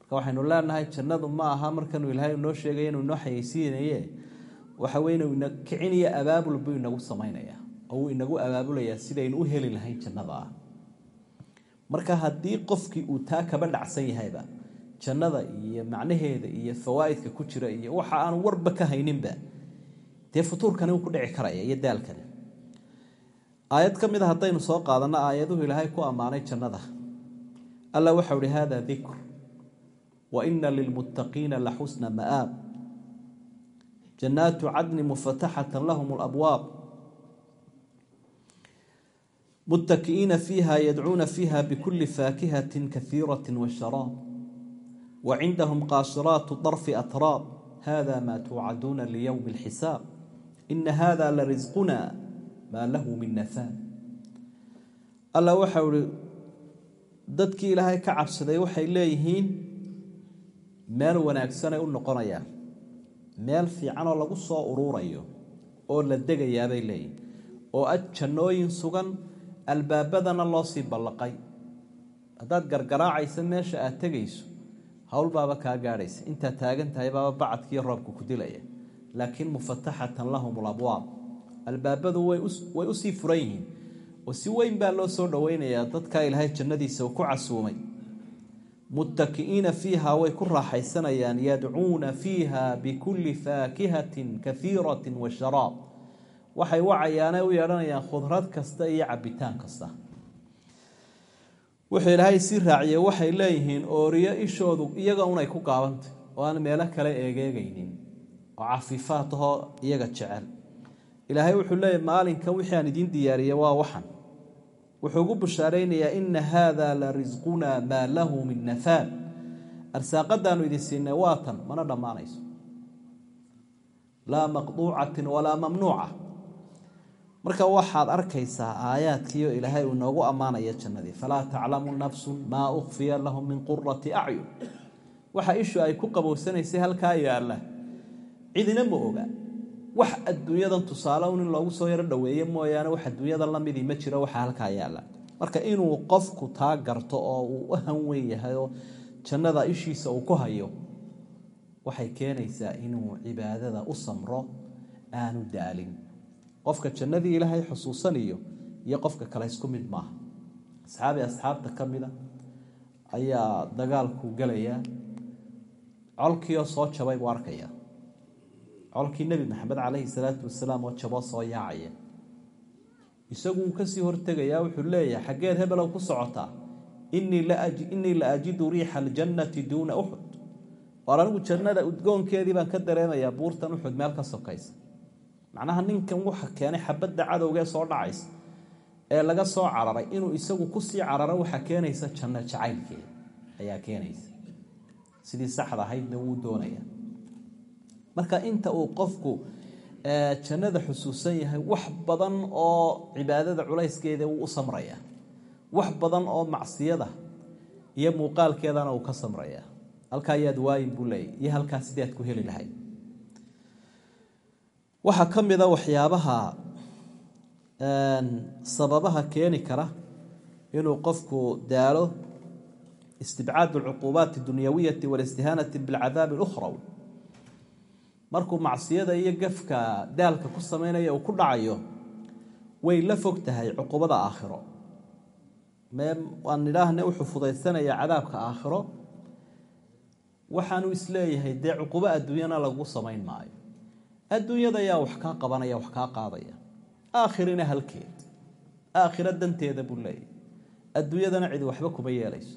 Marka waxaynu leenahay jannadu ma aha markanuu ilaahay noo sheegaya inuu inoo xayeysiinaye waxa weye inuu kicinayo abaabul buu inagu samaynaya oo wuu inagu abaabulayaa sidaynu u heli lahayn jannada. ah marka haddii qofkii uu taa kaba dhacsan yahayba jannada iyo macnaheeda iyo fawaaidka ku jira iyo waxa aanu warba ka hayninba dee futuurkani uu ku dhici karaya iyo daalkani. Aayad ka mid a haddaynu soo qaadanno aayaduhu ilaahay ku ammaanay jannada. Alla waxau ihi hada dikr wa ina lilmuttaqiina la xusna ma'aab. Jannaatu cadni mufataxatan lahum alabwaab yadcuuna fiiha bikuli faakihati kahiirati washaraab wa cindahum qaasiraatu darfi atraab hada maa tuucaduuna liyowmi alxisaab ina hada la risquna maa lahu min nafaad alla waxau ihi dadkii ilaahay ka cabsaday waxay leeyihiin meel wanaagsanay u noqonayaan meel fiicanoo lagu soo uruurayo oo la degayaabay leeyihiin oo ad jannooyin sugan albaabadana loo sii ballaqay. Haddaad gargaraacaysa meesha aad tegayso howlbaaba kaa gaadhaysa. Intaad taagan tahay baaba bacadkiiyo roobka ku dilaya. Laakiin mufataxatan lahum labwaab albaabadu way u sii furan yihiin. Oo si weyn baa loo soo dhoweynayaa dadkaa ilaahay jannadiisa uu ku casuumay. Muttaki'iina fiiha way ku raaxaysanayaan yadcuuna fiiha bikulli faakihatin kahiiratin wa sharaab waxay wacayaane u yeedhanayaan khudrad kasta iyo cabitaan kasta. Wuxuu ilaahay sii raaciyey waxay leeyihiin ooriyo ishoodu iyaga unay ku gaabantay oo aan meelo kale eegeegaynin oo cafiifaad ahoo iyaga jecel. Ilaahay wuxuu leeyahy maalinkan wixii aan idiin diyaariyey waa waxan. Wuxuu ugu bushaaraynayaa ina haada la risqunaa maa lahu min nafaad arsaaqadaanu idin siinay waa tan mana dhammaanayso. Laa maqduucatin walaa mamnuuca marka waxaad arkaysaa aayaadkiio ilaahay uu inoogu ammaanaya jannadii. Falaa taclamu nafsun maa ukhfiya lahum min qurati acyun waxa ishu ay ku qabowsanaysay halkaa yaalla. Cidina ma oga. Wax adduunyadan tusaale un in loogu soo yaro dhoweeye mooyaane wax adduunyada lamidii ma jiro waxa halkaa yaalla. Marka inuu qofku taa garto oo uu u hanweyn yahay oo jannada ishiisa uu ku hayo waxay keenaysaa inuu cibaadada u samro aanu daalin qofka jannadii ilaahay xusuusaniyo iyo qofka kale isku mid maaha asxaabi asxaabta ka mida ayaa dagaalku gelayaa colkiioo soo jabay buu arkaya. Colkii nebi maxamed caleyhi salaatu wasalaam oo jaboo soo yaacaya. Isagu ka sii hortegayaa wuxuu leeyahay xaggeed hebelow ku socotaa innii la ajidu riixa aljannati duuna uxud waar anigu jannada udgoonkeedii baan ka dareemayaa buurtan uxud meel ka sokaysa macnaha ninkan waxa keenay xabadda cadowgee soo dhacaysa ee laga soo cararay inuu isagu ku sii cararo waxaa keenaysa janno jacaylkeeda ayaa keenaysa. Sidii saxda ahaydna wuu doonaya marka inta uu qofku jannada xusuusan yahay wax badan oo cibaadada culayskeeda wuu u samraya wax badan oo macsiyada iyo muuqaalkeedana uu ka samraya halkaa ayaad waayin buu leeyay iyo halkaa sidii aad ku heli lahayd waxaa ka mida waxyaabaha sababaha keeni kara inuu qofku daalo istibcaad alcuquubaati اdunyawiyati walistihaanati bilcadaabi اlukhrawi markuu macsiyada iyo gafka daalka ku sameynaya uu ku dhacayo way la fog tahay cuqubada aakhiro. Mee aan idhaahne wuxuu fudaysanayaa cadaabka aakhiro waxaanu is leeyahay dee cuqubo adduunyana lagu samayn maayo adduunyada ayaa wax kaa qabanaya wax kaa qaadaya. Aakhirina halkeed aakhiro danteeda buu leeyahy adduunyadana cidi waxba kuma yeelayso.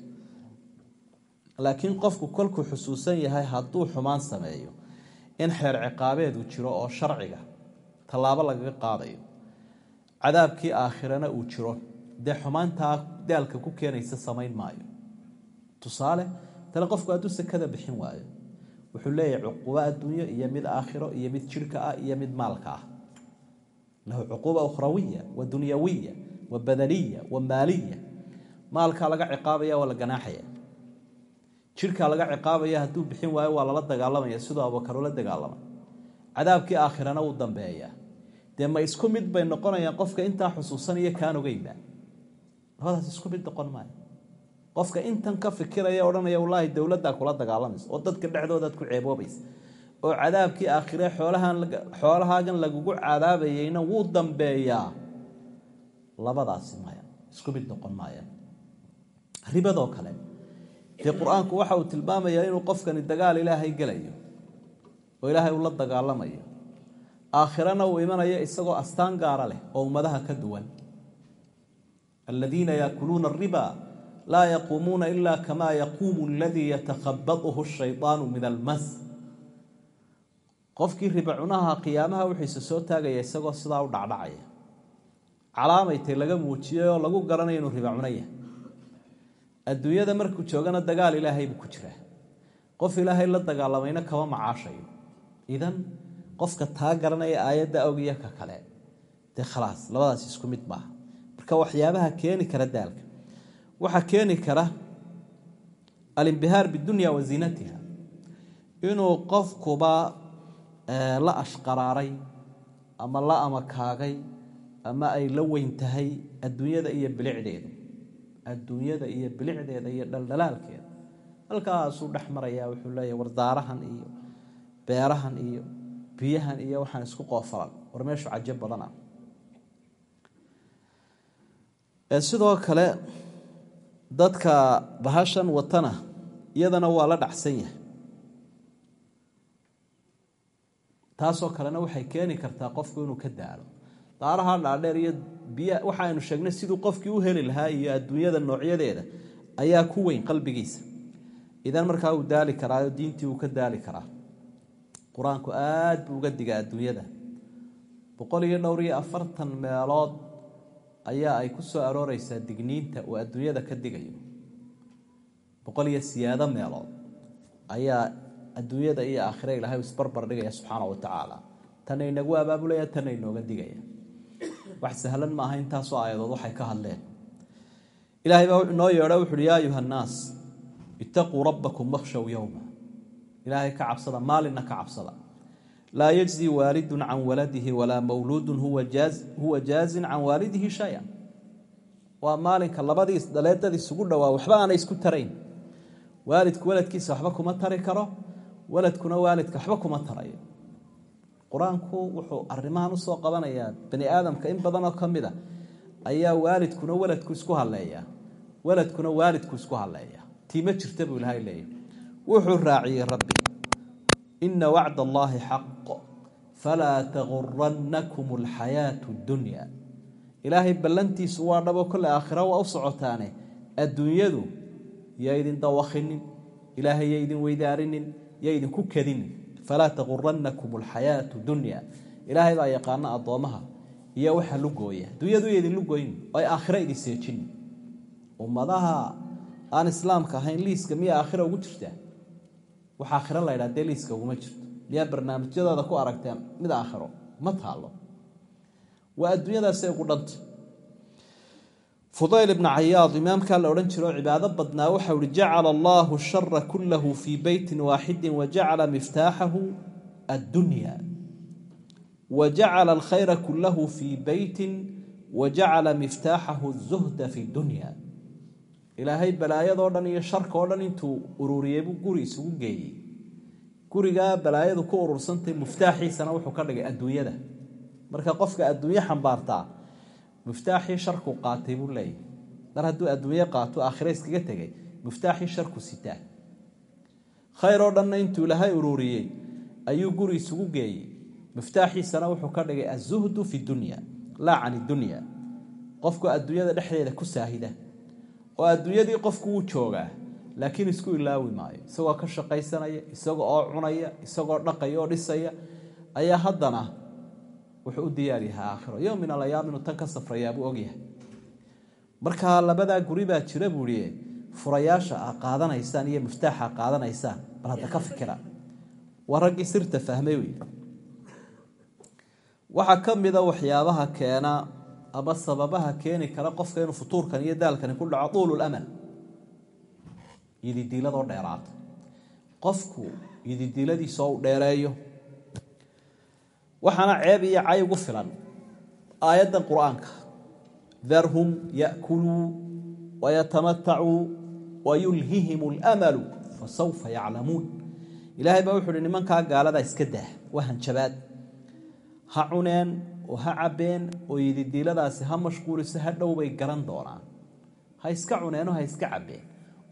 Laakiin qofku kolkuu xusuusan yahay hadduu xumaan sameeyo in xeer ciqaabeedu jiro oo sharciga tallaabo lagaga qaadayo. Cadaabkii aakhirana uu jiro. Dee xumaantaa daalka ku keenaysa samayn maayo. Tusaale tale qofku hadduu sakada bixin waayo wuxuu leeyahay cuqubo adduunyo iyo mid aakhiro iyo mid jirhka ah iyo mid maalka ah. Lahu cuquuba ukhrawiya wa dunyawiya wa badaniya wa maaliya. Maalkaa laga ciqaabaya waa la ganaaxaya jirhkaa laga ciqaabaya hadduu bixin waayo waa lala dagaalamaya siduu abubakar ula dagaalamay cadaabkii aakhirana wuu dambeeyaa. Dee ma isku mid bay noqonayaan qofka intaa xusuusan iyo kaan ogeynba? Labadaas isku mid noqon maayo qofka intan ka fikiraya odhanaya wallaahi dowladdaa kula dagaalamaysa oo dadka dhexdoodaad ku ceeboobaysa oo cadaabkii aakhire xoolahaagan lagugu cadaabayeyna wuu dambeeyaa. Labadaasi maya isku mid noqon maayaan ribadoo kale dee qur'aanku waxa uu tilmaamayaa inuu qofkani dagaal ilaahay gelayo oo ilaahay uu la dagaalamayo. Aakhirana uu imanayo isagoo astaan gaara leh oo ummadaha ka duwan. Aladiina yaakuluuna ariba laa yaquumuuna ila kama yaquumu aladii yatakhabaطuhu shayطaanu min almas qofkii riba cunaha qiyaamaha wuxiise soo taagaya isagoo sidaa u dhacdhacaya calaamaytay laga muujiyey oo lagu garanayo inuu riba adduunyada markuu joogana dagaal ilaahay buu ku jiraa qof ilaahay la dagaalamayna kama macaashayo idan qofka taa garanaya aayadda awgiya ka kale dee khalaas labadaas isku mid maaha marka waxyaabaha keeni kara daalka waxaa keeni kara alimbihaar bidunya wa ziinatiha inuu qofkuba la ashqaraaray ama la amakaagay ama ay la weyn tahay adduunyada iyo bilicdeeda. Adduunyada iyo bilicdeeda iyo dhaldhalaalkeeda. Halkaasuu dhex marayaa wuxuu leeyahy wardaarahan iyo beerahan iyo biyahan iyo waxaan isku qoofalan. War meeshu cajo badana sidoo kale dadka bahashan watana iyadana waa la dhacsan yahay. Taasoo kalena waxay keeni kartaa qofku inuu ka daalo. Daaraha dhaadheer iyo biya waxaaynu sheegnay siduu qofkii u heli lahaa iyo adduunyada noocyadeeda ayaa ku weyn qalbigiisa. Idan markaa uu daali karaayo diintii uu ka daali karaa. Qur'aanku aad buu uga digaa adduunyada. Boqol iyo dhowr iyo afartan meelood ayaa ay ku soo arooreysaa digniinta uu adduunyada ka digayo. Boqol iyo siyaado meelood ayaa adduunyada iyo aakhira ilahay isbarbar dhigaya subxaana wa tacaala. Tanna inagu abaabulaya tanna inooga digaya. Wax sahlan maaha intaasoo aayadood waxay ka hadleen. Ilaahay baa inoo yeedho wuxu uhi yaa ayuha annaas itaquu rabbakum wakhshow yowma ilaahay ka cabsada maalinna ka cabsada laa yajzi waalidun can waladihi walaa mawluudun huwa jaazin can waalidihi shay-an waa maalinka labadii isdhaleedad isugu dhowaa waxba aanay isku tarayn. Waalidku waladkiisa waxba kuma tari karo waladkuna waalidka waxba kuma tarayo. Qur'aanku wuxuu arimahan u soo qabanayaa bani aadamka in badanoo ka mid a ayaa waalidkuna waladku isku haleeya waladkuna waalidku isku haleeya tii ma jirta buu ilahay leeyahy wuxuu raaciyey rabbi ina wacd allaahi xaq falaa taguranakum alxayaatu dunya. Ilaahay ballantiisu waa dhabo kole aakhira waa u socotaane. Adduunyadu ya idin dawakinin ilaahay ya idin weydaarinin ya idinku kadinin falaa taguranakum alxayaatu dunya. Ilaahay baa yaqaana addoomaha iyo waxa lugooya dunyadu idin lugoyn oo ay aakhiro idin seejin. Ummadaha aan islaamka ahayn liiska miya aakhira ugu jirtaa wax aakhiro la ydhaa dee liiska uguma jirto. Miyaa barnaamijyadooda ku aragteen mid aakhiro ma taalo. Waa adduunyadaasay ugu dhanta fudayl ibna cayaad imaamkaa la odhan jiro cibaado badnaa waxau ihi jacala allaahu shara kullahu fii beytin waaxidin wajacala miftaaxahu addunya. Wa jacala alkhayra kullahu fii beytin wajacala miftaaxahu zuhda fi dunya ilaahay balaayadoo dhan iyo sharka oo dhan intuu ururiyey buu guri isugu geeyey. Gurigaa balaayadu ku urursantay muftaaxiisana wuxuu ka dhigay adduunyada. Marka qofka adduunye xambaartaa muftaaxii sharku qaatay buu leeyahy mar hadduu adduunye qaato aakhire iskaga tegay muftaaxii sharku sitaa. Khayr dhanna intuu ilaahay ururiyey ayuu guri isugu geeyey. Muftaaxiisana wuxuu ka dhigay azuhdu fi dunya laa can idunya qofku adduunyada dhexdeeda ku saahida oo adduunyadii qofku wuu joogaa laakiin isku ilaawi maayo. Isagoo ka shaqaysanaya isagoo oo cunaya isagoo dhaqaya oo dhisaya ayaa haddana wuxuu u diyaar yahay aakhiro. Min alayaam inuu tan ka safrayaabuu ogyahay markaa labadaa guri baa jira buuhi furayaasha a qaadanaysaan iyo miftaaxa qaadanaysaan bal hadda ka fikira. Waa raggii sirta fahmay waxaa ka mida waxyaabaha keena ama sababaha keeni kara qofka inuu futuurkan iyo daalkani ku dhaco duululamal yididiiladoo dheeraata qofku yididiiladiisoo u dheereeyo. Waxaana ceeb iyo cay ugu filan aayaddan qur'aanka. Darhum yakuluu wayatamatacuu wayulhihim lmalu fasawfa yaclamuun ilaahay baa wuxu uhi nimankaa gaaladaa iska dah waa hanjabaad ha cuneen oo ha cabbeen oo yididiiladaasi ha mashquuliso ha dhow bay garan doonaan. Ha iska cuneenoo ha iska cabbeen.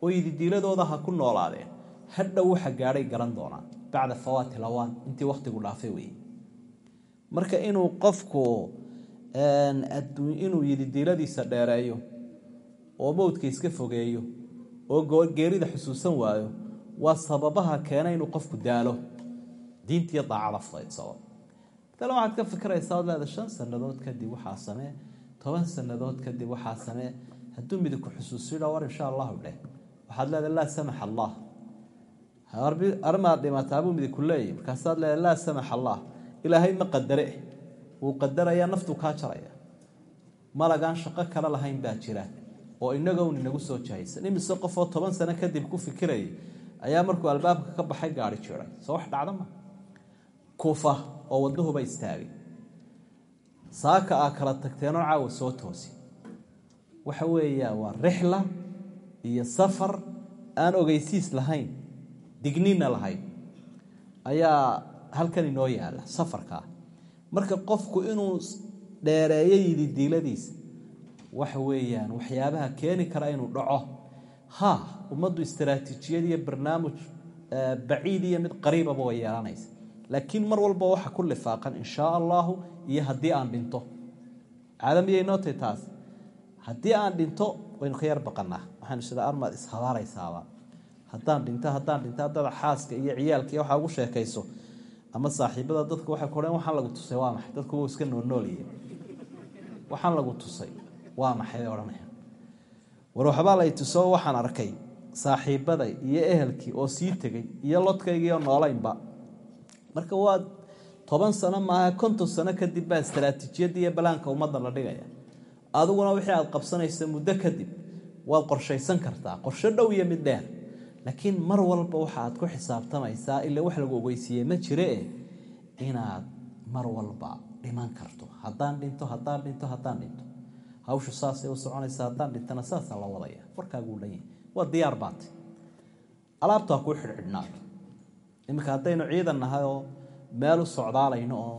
Oo yididiiladooda ha ku noolaadeen ha dhow waxa gaadhay garan doonaan. Bacda fawaati lawaan intii wakhtigu dhaafay weye marka inuu qofku inuu yididiiladiisa dheereeyo oo mowdka iska fogeeyo oo geerida xusuusan waayo waa sababaha keena inuu qofku daalo. Diintiiyo daacada fudaydsado matala waxaad ka fikiraysaa od leeda shan sannadood kadib waxaa samee toban sannadood kadib waxaa samee. Hadduu midibku xusuusiyo war insha allahu dheh waxaad leedahay laa samax allah. Arrimaad dhimataabuu midibku leeyahy markaasaad leedahay laa samax allah. Ilaahay ma qadare. Wuu qadarayaa naftuu kaa jaraya. Malagaan shaqo kale lahayn baa jira oo inagown inagu soo jahaysan imise qofoo toban sano kadib ku fikirayay ayaa markuu albaabka ka baxay gaari jiray soo wax dhacda ma. Kufa oo wadnahuba istaagay. Saaka aa kala tagteenoo caawa soo toosi. Waxa weeya waa rixla iyo safar aan ogeysiis lahayn digniinna lahayn ayaa halkan inoo yaalla safarkaa marka qofku inuu dheereeyo yididiiladiisa waxa weeyaan waxyaabaha keeni kara inuu dhaco. Ha ummaddu istaraatiijiyad iyo barnaamij baciid iyo mid qariibaba way yeelanaysa laakiin mar walba waxa ku lifaaqan inshaa allahu iyo haddii aan dhinto. Caalamiyay nootay taas haddii aan dhinto waynu ka yar baqanaa waxaanu sida armaad ishabaaraysaaba haddaan dhinto haddaan dhinto haddada xaaska iyo ciyaalka iyo waxaa ugu sheekayso. Ama saaxiibada dadku waxay koreen waxaan lagu tusay waa maxay? Dadku wuu iska noolnoolyihin waxaan lagu tusay waa maxay? bay odhanaya war waxbaa lay tuso waxaan arkay saaxiibaday iyo ehelkii oo sii tegey iyo lodkaygii oo noolaynba marka waa toban sano maaha konton sano kadib baa istaraatiijiyadda iyo balaanka ummadda la dhigaya. Adiguna wixii aad qabsanaysa muddo kadib waad qorshaysan kartaa. Qorsho dhow iyo mid dheer. Laakiin mar walba waxa aad ku xisaabtamaysaa ilaa wax lagu ogeysiiye ma jiree inaad mar walba dhiman karto. Haddaan dhinto haddaan dhinto haddaan dhinto. Hawshu saasay u soconaysa haddaan dhintana saasaa la wadaya. Warkaaguu dhan yahay. Waa diyaar baatay alaabtu ha kuu xidhxidhnaato iminka haddaynu ciidan nahay oo meel u socdaalayno oo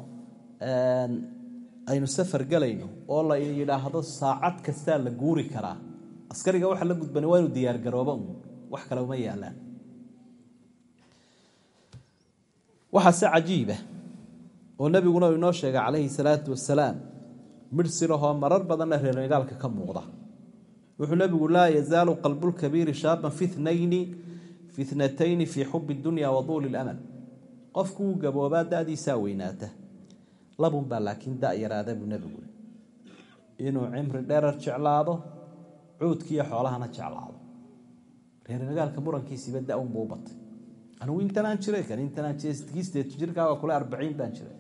aynu safar gelayno oo la yidhaahdo saacad kastaa la guuri karaa askariga waxa la gudbani waa inuu diyaargaroobo uun. Wax kale uma yaalaan. Waxaase cajiiba oo nebiguna uu inoo sheegay calayhi salaatu wasalaam midhsirahoo marar badanna reermagaalka ka muuqda. Wuxuu nebigu laa yazaalu qalbulkabiiri shaaban fi tnayni fi tnatayni fii xubi dunya wa duuli lamal. Qofku wuu gaboobaa da-diisaa weynaata. Labunbaa laakiin da yaraada buu nebigu inuu cimri dherer jeclaado cuudkiiyo xoolahana jeclaado. Reer magaalka murankiisiiba da'unbuu batay. Anigu intanaan jiray kan intanaan jiray sideed jirkaaga kule arbaciin baan jiray.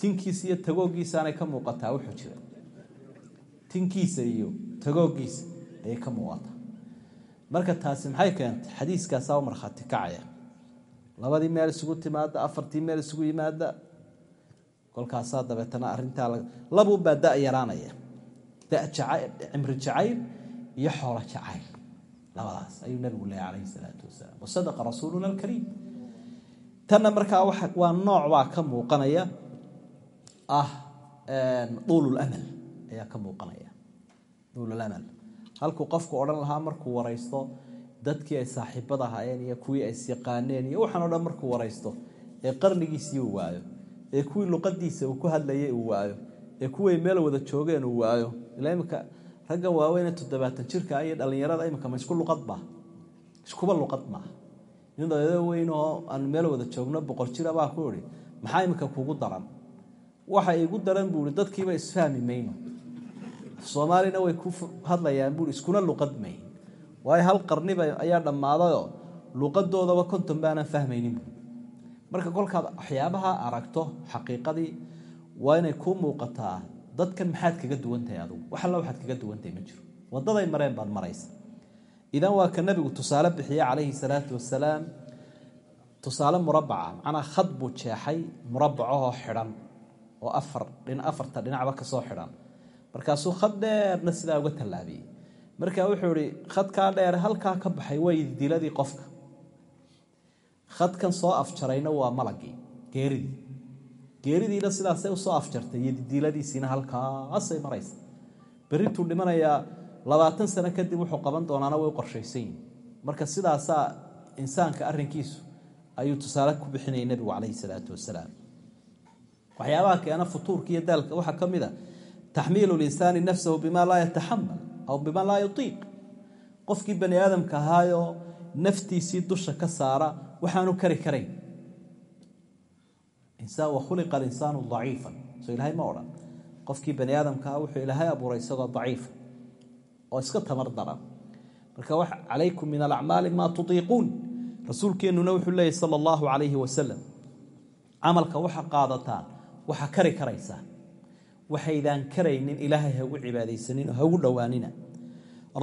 Tinkiisa iyo tagoogiisaanay ka muuqataa wuxuu jira tinkiisa iyo tagoogiisa ayay ka muuqataa marka taasi maxay keentay? Xadiiskaasaa markhaati kacaya. Labadii meel isugu timaada afartii meel isugu yimaada kolkaasaa dabeetana arintaa labuunbaa da yaraanaya. Cimri jacayl iyo xoolo jacayl. Labadaas ayuu nabigu leeya calayhi salaatu wasalaam. Wasadaqa rasuuluna alkariim. Tanna markaa waa nooc baa ka muuqanaya. Ah duululamal ayaa ka muuqanaya. Duululamal halkuu qofku odhan lahaa markuu waraysto dadkii ay saaxiibada ahaayeen iyo kuwii ay isyaqaaneen iyo waxaan o dhan markuu waraysto ee qarnigiisii uu waayo ee kuwii luqadiisa uu ku hadlayay uu waayo ee kuway meel wada joogeen uu waayo. Ilaa imika raggan waaweyne toddobaatan jirka iyo dhallinyarada imika ma isku luqad baa iskuba luqad maaha nin dhallinyaro weyn oo aan meel wada joogno boqol jira baa ku ihi maxaa imika kugu daran? Waxa igu daran buu i dadkiiba isfahmi mayno soomaalina way ku hadlayaan bui iskuna luqad mayn waayo hal qarniba ayaa dhammaadayoo luqadoodaba konton baanan fahmaynin bu marka kolkaad waxyaabaha aragto xaqiiqadii waa inay kuu muuqataa dadkan maxaad kaga duwantahay adugu? Wax alla waxaad kaga duwantahay ma jiro. Wadaday mareen baad maraysa idan waa ka nabigu tusaale bixiye calayhi salaatu wasalaam tusaale murabaca macnaa khad buu jeexay murabacahoo xidhan oo afar afarta dhinacba ka soo xidhan markaasuu khad dheerna sidaa uga tallaabiyey. Marka wuxuu ihi khadkaa dheer halkaa ka baxay waa diladii qofka. Khadkan soo afjarayna waa malagii geeridii. Geeridiina sidaasay u soo afjartay iyo halkaasay maraysa. Berituu dhimanayaa labaatan sano kadib wuxuu qaban doonaana way u qorshaysan marka sidaasaa insaanka arinkiisu ayuu tusaale ku bixinayay nebigu calayhi salaatu wasalaam. Waxyaabaha keena futuurka iyo daalka waxaa ka mid a taxmiilu linsaani nafsahu bima laa yataxamal aw bima laa yutiiq qofkii bani aadamka ahaayoo naftiisii dusha ka saara waxaanu kari karayn wakhuliqa alinsaanu daciifan soo ilaahay ma odhan qofkii bani aadamka ah wuxuu ilaahay abuuray isagoo daciifa oo iska tamar daran marka calaykum min alacmaali maa tutiiquun rasuulkeennuna wuxuu leeyahy sala allahu calayhi wasalam camalka waxa qaadataan waxaydaan karaynin ilaahay hagu cibaadaysanin hagu dhowaanina.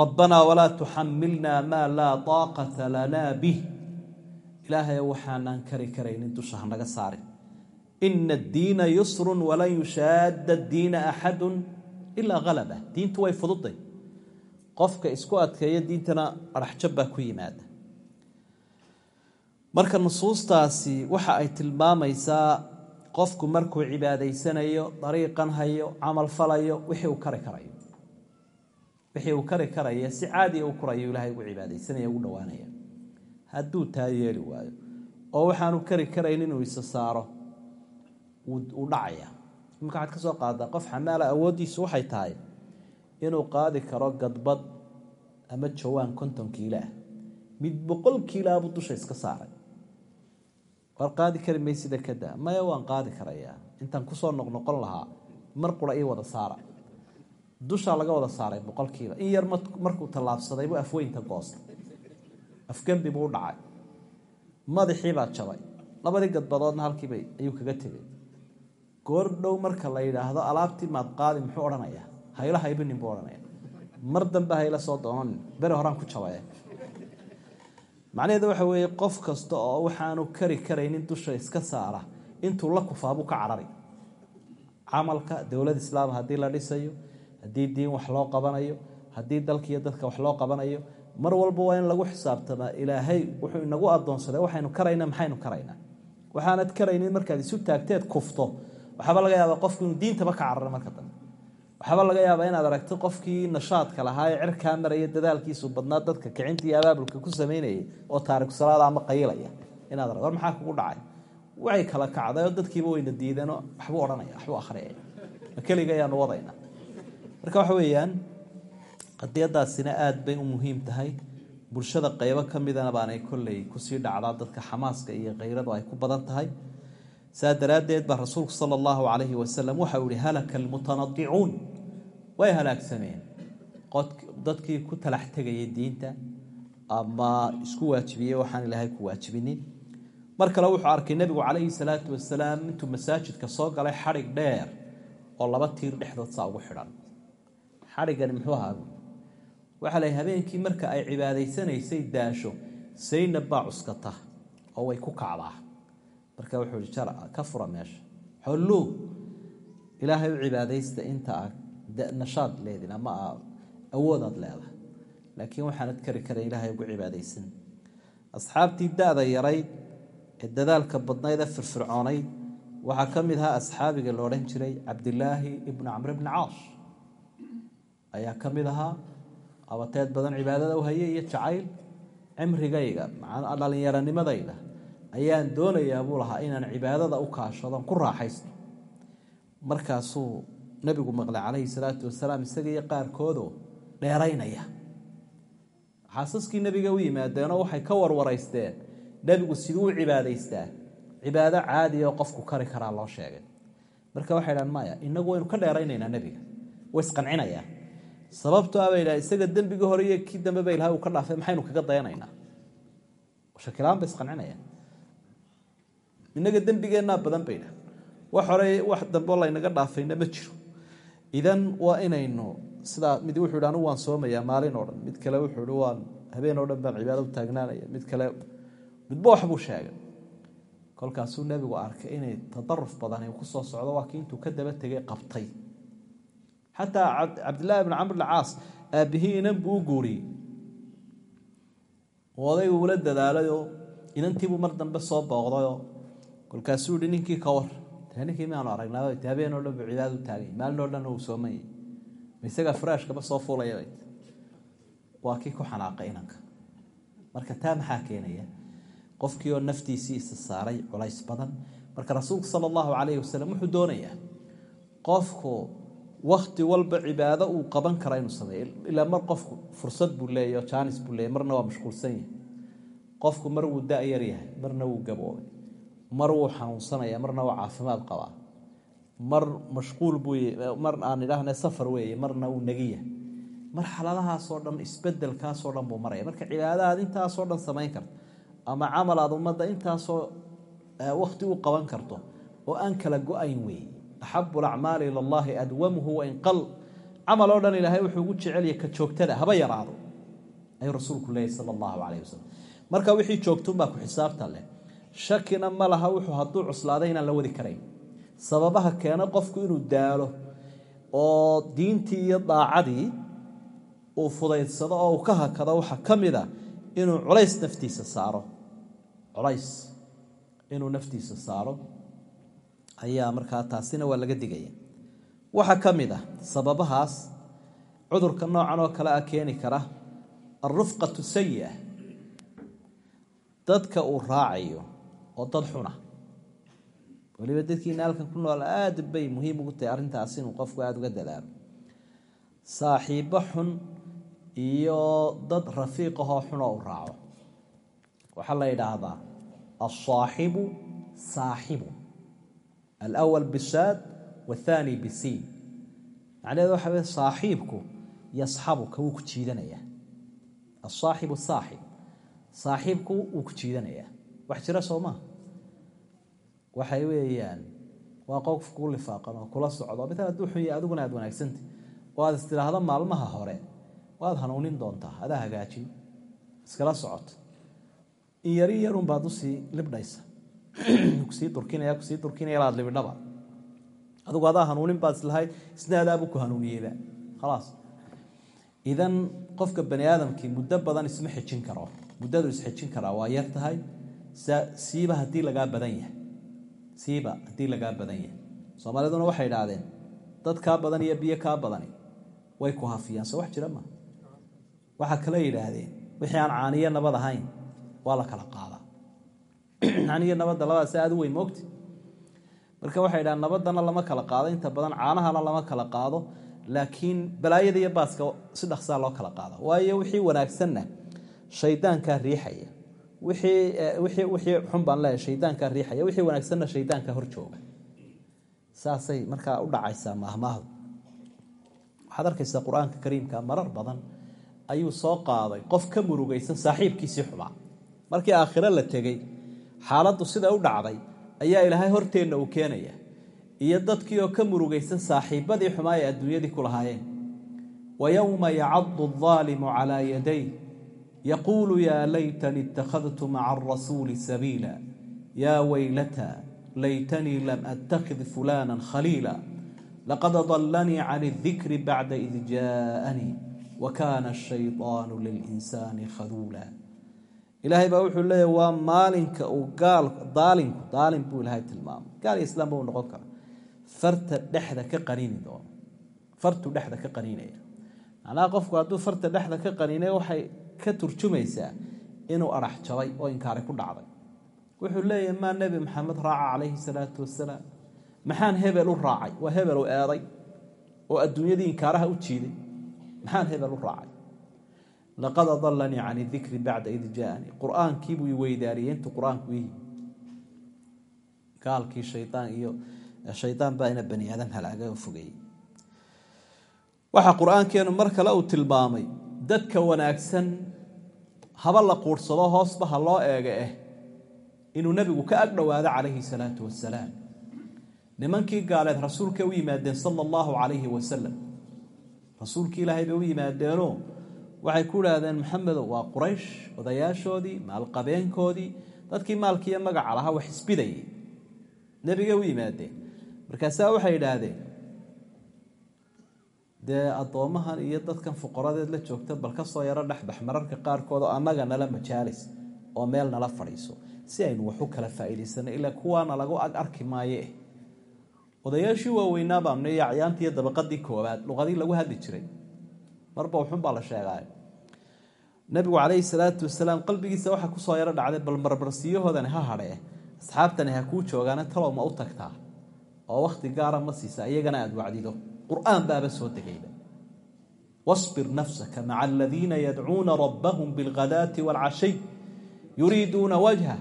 Rabbanaa walaa tuxamilna maa laa daaqata lanaa bih. Ilaahay waxaanaan kari karaynin dusha hanaga saarin. Ina addiina yusrun walan yushaada addiina axadu ilaa halaba diintu way fududay qofka isku adkeeya diintana adhaxjab baa ku yimaada. Marka nusuustaasi waxa ay tilmaamaysaa qofku markuu cibaadaysanayo dariiqan hayo camal falayo wixii uu kari karayo. Wixii uu kari karaya si caadiya u kurayo ilaahay ugu cibaadaysanaya ugu dhowaanaya hadduu taa yeeli waayo oo waxaanu kari karayn inuu isa saaro wuu dhacaya. Imika waxaad ka qaadaa qof xamaala awooddiisu waxay tahay inuu qaadi karo gadbad ama jawaan konton kiilo ah. Mid boqol kiilaabuu dusha iska saaray waar qaadi kari maysida kada maya waan qaadi karayaa. Intaan ku soo noqnoqon lahaa mar qura ii wada saara. Dushaa laga wada saaray boqolkiiba. In yar markuu tallaabsaday buu afweynta goosta afgembi buu u dhacay madaxiibaa jabay. Labadii gadbadoodna halkiiba ayuu kaga tegay. Goor dhow marka la yidhaahdo alaabtii maad qaadi muxuu odhanayaa? Hayla haybinin buu odhanaya mar dambe hayla soo doonanin beri horaan ku jabaye macnaheedu waxa weeye qof kasta oo waxaanu kari karaynin dusha iska saara intuu la kufaabuu ka carari. Camalka dowlad islaam haddii la dhisayo haddii diin wax loo qabanayo haddii dalkiiyo dadka wax loo qabanayo mar walba waa in lagu xisaabtamaa. Ilaahay wuxuu inagu adoonsaday waxaynu karayna maxaynu karaynaa waxaanad karaynin markaad isu taagteed kufto. Waxaaba laga yaabaa qofku inuu diintaba ka carara marka dambe waxaaba laga yaabaa inaad aragto qofkii nashaadka lahaa ee cirkaa maraya dadaalkiisu badnaa dadka kicinta abaabulka ku samaynayay oo taariku salaada ama qayilaya. Inaad war maxaa kugu dhacay? Waxay kala kacday oo dadkiiba wayna diideenoo waxbuu odhanaya waxbuu akhriyaya ma keliga ayaanu wadayna. Marka waxa weeyaan qadiyadaasina aada bay u muhiim tahay. Bulshada qeybo ka midana kolley ku sii dhacdaa dadka xamaaska iyo kayradu ay ku badan tahay saa daraaddeed baa rasuulku sala allahu calayhi wasalam waxau ihi halaka almutanadicuun way halaagsameen dadkii ku talax tegayay diinta ama isku waajibiyey waxaan ilaahay ku waajibinin. Mar kale wuxuu arkay nebigu calayhi salaatu wasalaam intuu masaajidka soo galay xadhig dheer oo laba tiir dhexdood saa ugu xidhan. Xadhiggani muxuu ahaa waxaa la habeenkii marka ay cibaadaysanaysay daasho saynab baa cuskata oo way ku kacdaa marka wuxuu ihi jar ka fura meesha. Xolluu ilaahay u cibaadaysta inta a nashaad leedin ama awoodaad leedahay. Laakiin waxaanad kari karan ilaahay ugu cibaadaysan. Asxaabtii da-da yarayd ee dadaalka badnayd firfircoonayd waxaa ka mid ahaa asxaabiga la odhan jiray cabdilaahi ibnu camr bni caash ayaa ka mid ahaa abateed badan cibaadada u hayay iyo jacayl cimrigayga dhallinyaronimadayda ayaan doonayaa buu lahaa inaan cibaadada u kaashadon ku raaxaysto. Markaasuu nebigu maqlay calayhi salaatu wasalaam isaga iyo qaarkoodoo dheeraynaya. Xaasaskii nebiga u yimaadeenoo waxay ka warwaraysteen nebigu siduu u cibaadaystaa cibaado caadiya oo qofku kari karaa loo sheegay. Marka waxay dhahan maya inagu waynu ka dheeraynaynaa nebiga way isqancinayaa. Sababto a bay dhaha isaga dembigii hore iyo kii dambe ba ilahay uu ka dhaafay maxaynu kaga dayanaynaa? Shakilaan bay isqancinayaan inaga dembigeennaa badan bay dhaha wax hore wax dambe laynaga dhaafayna ma jiro. Idan waa inaynu sidaa mid wuxuu hi anigu waan soomayaa maalin oo dhan. Mid kale wuxuu hi waan habeen oo dhan baan cibaado u taagnaanaya. Mid kale midba waxbuu sheegay. Kolkaasuu nebigu arkay inay tadaruf badan ku soo socdo waa intuu ka daba tegay qabtay. Xataa cabdillaahi bn camr lcaas aabbihii inan buu u guuriyey odaygu ula dadaalayoo inantiibuu mar dambe soo booqdayoo kolkaasuu yihi ninkii ka war. Ninkii miaanu aragnaa habeen oo dhan buu cibaada u taagay. Maalin oo dhan uu soomanyay isagaa faraashkaba soo fuulaya waa kii ku xanaaqay inanka. Marka taa maxaa keenaya? Qofkii naftiisii isa saaray culays badan. Marka rasuulku sala allahu calayhi wasalam wuxuu doonayaa qofku wakti walba cibaado uu qaban kara inuu sameeyo. Ilaa mar qofku fursad buu leeyahy oo jaanis buu leeyahy marna waa mashquulsan yahay. Qofku mar wuu da-yar yahay marna wuu gaboobay mar wuu xanuunsanaya marna waa caafimaad qabaa. Mar mashquul buu mar aan idhaahna safar weeye marna uu negiya marxaladahaasoo dhan isbedelkaasoo dhan buu maraya marka cibaadadaad intaasoo dhan samayn karto ama camal ummadda intaasoo wakti u qaban karto oo aan kala go'ayn weeye. Axabu lacmaali ila llahi adwamuhu wain qal camal oo dhan ilaahay wuxuu ugu jecelya ka joogtada haba yaraado ayuu rasuulku leeyahy sala allahu calayh wasalam marka wixii joogtunbaa ku xisaabta leh shakina ma laha wuxuu hadduu cuslaaday inaan la wadi karayn. Sababaha keena qofku inuu daalo oo diintii iyo daacadii uu fudaydsado oo uu ka hakado waxaa ka mid a inuu culays naftiisa saaro. Culays inuu naftiisa saaro ayaa markaa taasina waa laga digaya. Waxaa ka mid ah sababahaas cudurka noocan oo kale ah keeni kara alrufqatu sayi-a dadka uu raacayo oo dad xuna waliba dadkiina halkan ku nool aada bay muhiim ugu tahay arrintaas inuu qofku aada uga dadaalo. Saaxiibo xun iyo dad rafiiqahoo xunoo u raaco. Waxaa la yidhaahdaa alsaaxibu saaxibu alawal bisaad wathani bisiin. Macnaheed waxa wey saaxiibku yasxabuka wuu ku jiidanayaa asaaxibu saaxib saaxiibku wuu ku jiidanayaa wax jira soo maa waxay weeyaan waa qof kuu lifaaqan oo kula socdo. Mital hadduu xun yahay adiguna aada wanaagsantay oo aad is tidhaahdo maalmaha hore. Waad hanuunin doontaa adaa hagaajin. Iskala socoto in yari yarun baad u sii libdhaysa. Kusii durkinaya ku sii durkinaya laad libidhaba. Adigu adaa hanuunin baad islahayd isna ku hanuuniyeyba khalaas. Idan qofka bani aadamkii muddo badan isma xejin karo muddadu isxejin karaa waa yar tahay siiba haddii lagaa badan yahay. Siiba haddii lagaa badan yahay. Soomaaliduna waxay idhaahdeen dad kaa badan iyo biyo kaa badani. Way ku hafiyaan. Soo wax jira ma. Waxaa kale yidhaahdeen wixii aan caaniyo nabad ahayn waa la kala qaadaa. Caaniyo nabadda labadaas aada u weyn moogti. Marka waxay idhahdeen nabaddana lama kala qaado inta badan caanahana lama kala qaado laakiin balaayada iyo baaska si dhaqsaa loo kala qaada waayo wixii wanaagsanna shaydaankaa riixaya wixii wixii wixii xun baan leeyahay shaydaankaa riixaya wixii wanaagsanna shaydaanka hor jooga. Saasay markaa u dhacaysaa maahmaahdu waxaad arkaysaa qur'aanka kariimka marar badan ayuu soo qaaday qof ka murugaysan saaxiibkiisii xumaa markii aakhiro la tegey xaaladdu sida u dhacday ayaa ilaahay horteenna uu keenaya iyo dadkii oo ka murugaysan saaxiibadii xumaa ee adduunyadii ku lahaayeen. Wa yowma yacadu aldaalimu calaa yaday yaquulu yaa laytani ittakhadtu maca arasuuli sabiila yaa waylata laytanii lam attakhid fulana khaliila laqad adalanii can adikri bacda id jaaanii wa kaana ashaydaanu lilinsaani khaduula ilaahay baa wuxuu leeyahy waa maalinka uu gaal daalinku daalim buu ilaahay tilmaamay gaal iyo islaamba uu noqon kara farta dhexda ka qaniini doono fartuu dhexda ka qaniinaya macnaha qofku hadduu farta dhexda ka qaniinay waxay ka turjumaysaa inuu jabay oo inkaari ku dhacday. Wuxuu leeyahay maa nebi maxamed raaca calayhi salaatu wasalaam maxaan hebel u raacay? Waa hebel u eeday oo adduunyadii inkaaraha u jiiday. Maxaan hebel u raacay? Laqad adalanii can dikri bacda id jaaanii. Qur'aankiibuu weydaariyey intuu qur'aanku ihi gaalkii shayaan iyo shaydaan baa ina bani aadam halaaga oo fogeeyey waxaa qur'aankeenu mar kale uu tilmaamay dadka wanaagsan haba la quursado hoosba ha loo eega eh inuu nebigu ka ag dhowaado calayhi salaatu wasalaam nimankii gaaleed rasuulkay u yimaadeen sala allahu calayhi wasalam rasuulkii ilaahay bay u yimaadeenoo waxay ku idhaahdeen maxamedow waa quraysh odayaashoodii maalqabeenkoodii dadkii maalkiiyo magaca lahaa wax isbidayay nebigay u yimaadeen. Markaasaa waxay idhaahdeen dee addoommahan iyo dadkan fuqaradeed la joogta bal ka soo yaro dhexbax mararka qaarkood oo annaga nala majaalis oo meel nala fadhiiso si aynu wax u kala faa'iidaysano ilaa kuwaana lagu ag arki maaye. Odayaashii waaweynaa baamne iyo acyaantii iyo dabaqadii koowaad luqadii lagu hadli jiray. Marba wuxunbaa la sheegaayo nabigu calayhi salaatu wasalaam qalbigiisa waxaa ku soo yaro dhacday bal marmarsiyahoodani ha hadhee asxaabtani ha kuu joogaane talow ma u tagtaa oo wakhti gaara ma siisa iyagana aada wacdido qur'aan baaba soo degayba wasbir nafsaka maca aladiina yadcuuna rabbahum bilghadaati waalcashiy yuriiduuna wajha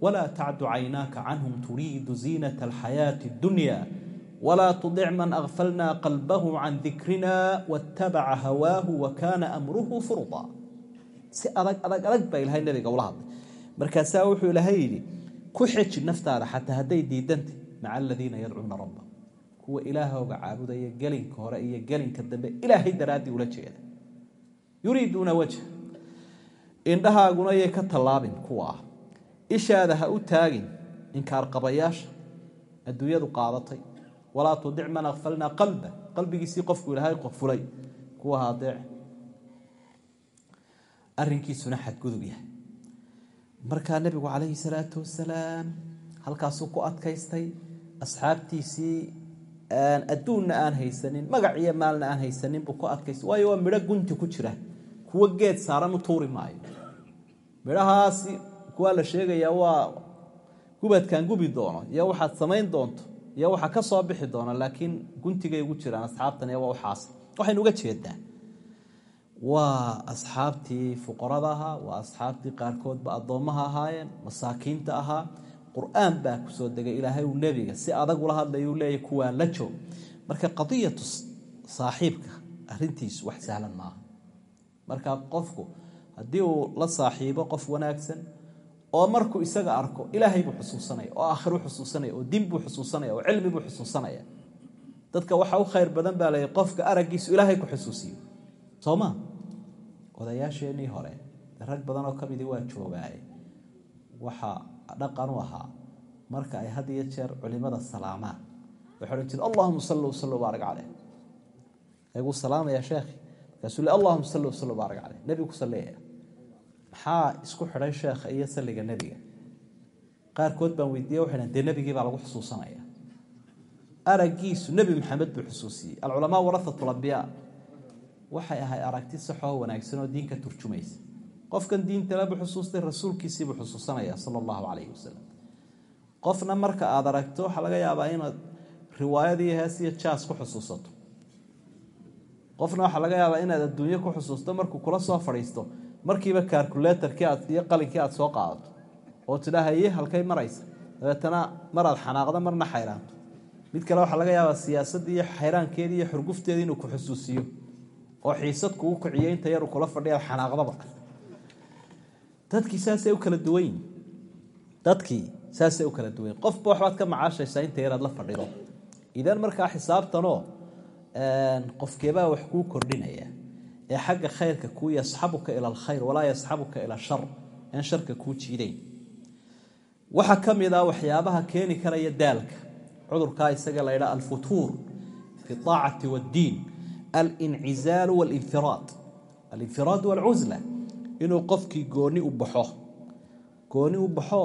walaa tacdu caynaaka canhum turiidu ziinata alxayaati addunya walaa tudic man akfalna qalbahu can dikrina waatabaca hawaahu wa kaana amruhu furuda si adag adag adag baa ilahay nabiga ula hadlay. Markaasaa wuxuu ilaahay ku xeji naftaada xataa hadday diidanta maca aladiina yadcuuna rabbahum kuwa ilaahooga caabudaya gelinka hore iyo gelinka dambe ilaahay daraaddii ula jeeda. Yuriiduuna wajha indhahaaguna yay ka tallaabin kuwa. Ah ishaada ha u taagin inkaarqabayaasha adduunyadu qaadatay. Walaa tudic man akfalnaa qalba qalbigiisii qofku ilaahay qofulay kuwa hadeec arrinkiisuna xadgudub yahay. Markaa nebigu calayhi salaatu wasalaam halkaasuu ku adkaystay asxaabtiisii adduunna aan haysanin magac iyo maalna aan haysanin buu ku adkaystay waayo waa midho gunti ku jira. Kuwo geed saaran u tuuri maayo. Midhahaasi kuwaa la sheegayaa waa gubadkaan gubi doono iyo waxaad samayn doonto iyo waxa ka soo bixi doona laakiin guntigay ugu jiraan asxaabtan waa uxaas waxaynu uga jeedaa. Waa asxaabtii fuqarada ahaa waa asxaabtii qaarkoodba addoommaha ahaayeen masaakiinta ahaa qur'aan baa ku soo degay ilaahay uu nebiga. Si adag ula hadlayuu leeyahy kuwaa la joog. Marka qadiyatu saaxiibka arintiisu wax sahlan maaha. Marka qofku haddii uu la saaxiibo qof wanaagsan oo markuu isaga arko ilaahay buu xusuusanaya oo aakhiru xusuusanaya oo din buu xusuusanaya oo cilmi buu xusuusanaya dadka waxa u khayr badan baa leeyahy qofka araggiisu ilaahay ku xusuusiyo. Soo ma? Odayaasheenii hore rag badan oo ka midii waa joogaaye waxa dhaqan u ahaa. Marka ay had iyo jeer culimada salaamaan. Waxay odhan jire allahuma salli wasalli baarig caleyh eeguu salaamaya sheekhi markaasuu allahuma salli wasalli baarig caleyh nebigu ku salleeyaya maxaa isku xidhay sheekha iyo salliga nebiga? Qaarkood baan weydiiye waxay dhahan dee nebigii baa lagu xusuusanaya. Araggiisu nebi maxamed buu xusuusiyey. Alculamaa warathatu lambiyaa waxay ahay aragti saxoo wanaagsan oo diin ka turjumaysa qofkan diintalebuu xusuustay rasuulkiisiibuu xusuusanaya sala allahu calayhi wasalam qofna marka aada aragto waxaa laga yaabaa inaad riwaayadiiyo hees iyo jaas ku xusuusato. Qofna waxaa laga yaabaa inaad adduunyo ku xusuusto markuu kula soo fadhiisto markiiba kalkuletarkii aad iyo qalinkii aad soo qaadato oo tidhaahaye halkay maraysa. Dabeetana maraad xanaaqdo marna xayraanto. Mid kale waxaa laga yaabaa siyaasadii iyo xayraankeedii iyo xurgufteedii inuu ku xusuusiyo oo xiisad kugu kiciyo inta yaru kula fadhiya xanaaqdaba dadkii saasay u kala duwan yihiin dadkii saasay u kala duwan yihiin qofba waxbaad ka macaashaysaa inta yaraad la fadhido. Idan markaa xisaabtanoo qofkeebaa wax kuu kordhinaya. Ee xagga khayrka kuu yasxabuka ila alkhayr walaa yasxabuka ila shar. Aan sharka kuu jiidayn. Waxaa ka mid ah waxyaabaha keeni karaya daalka. Cudurkaa isaga la ydhaa alfutuur fi aacati waddiin alincizaalu walinfiraad. Alinfiraad walcusla inuu qofkii gooni u baxo. Gooni u baxo?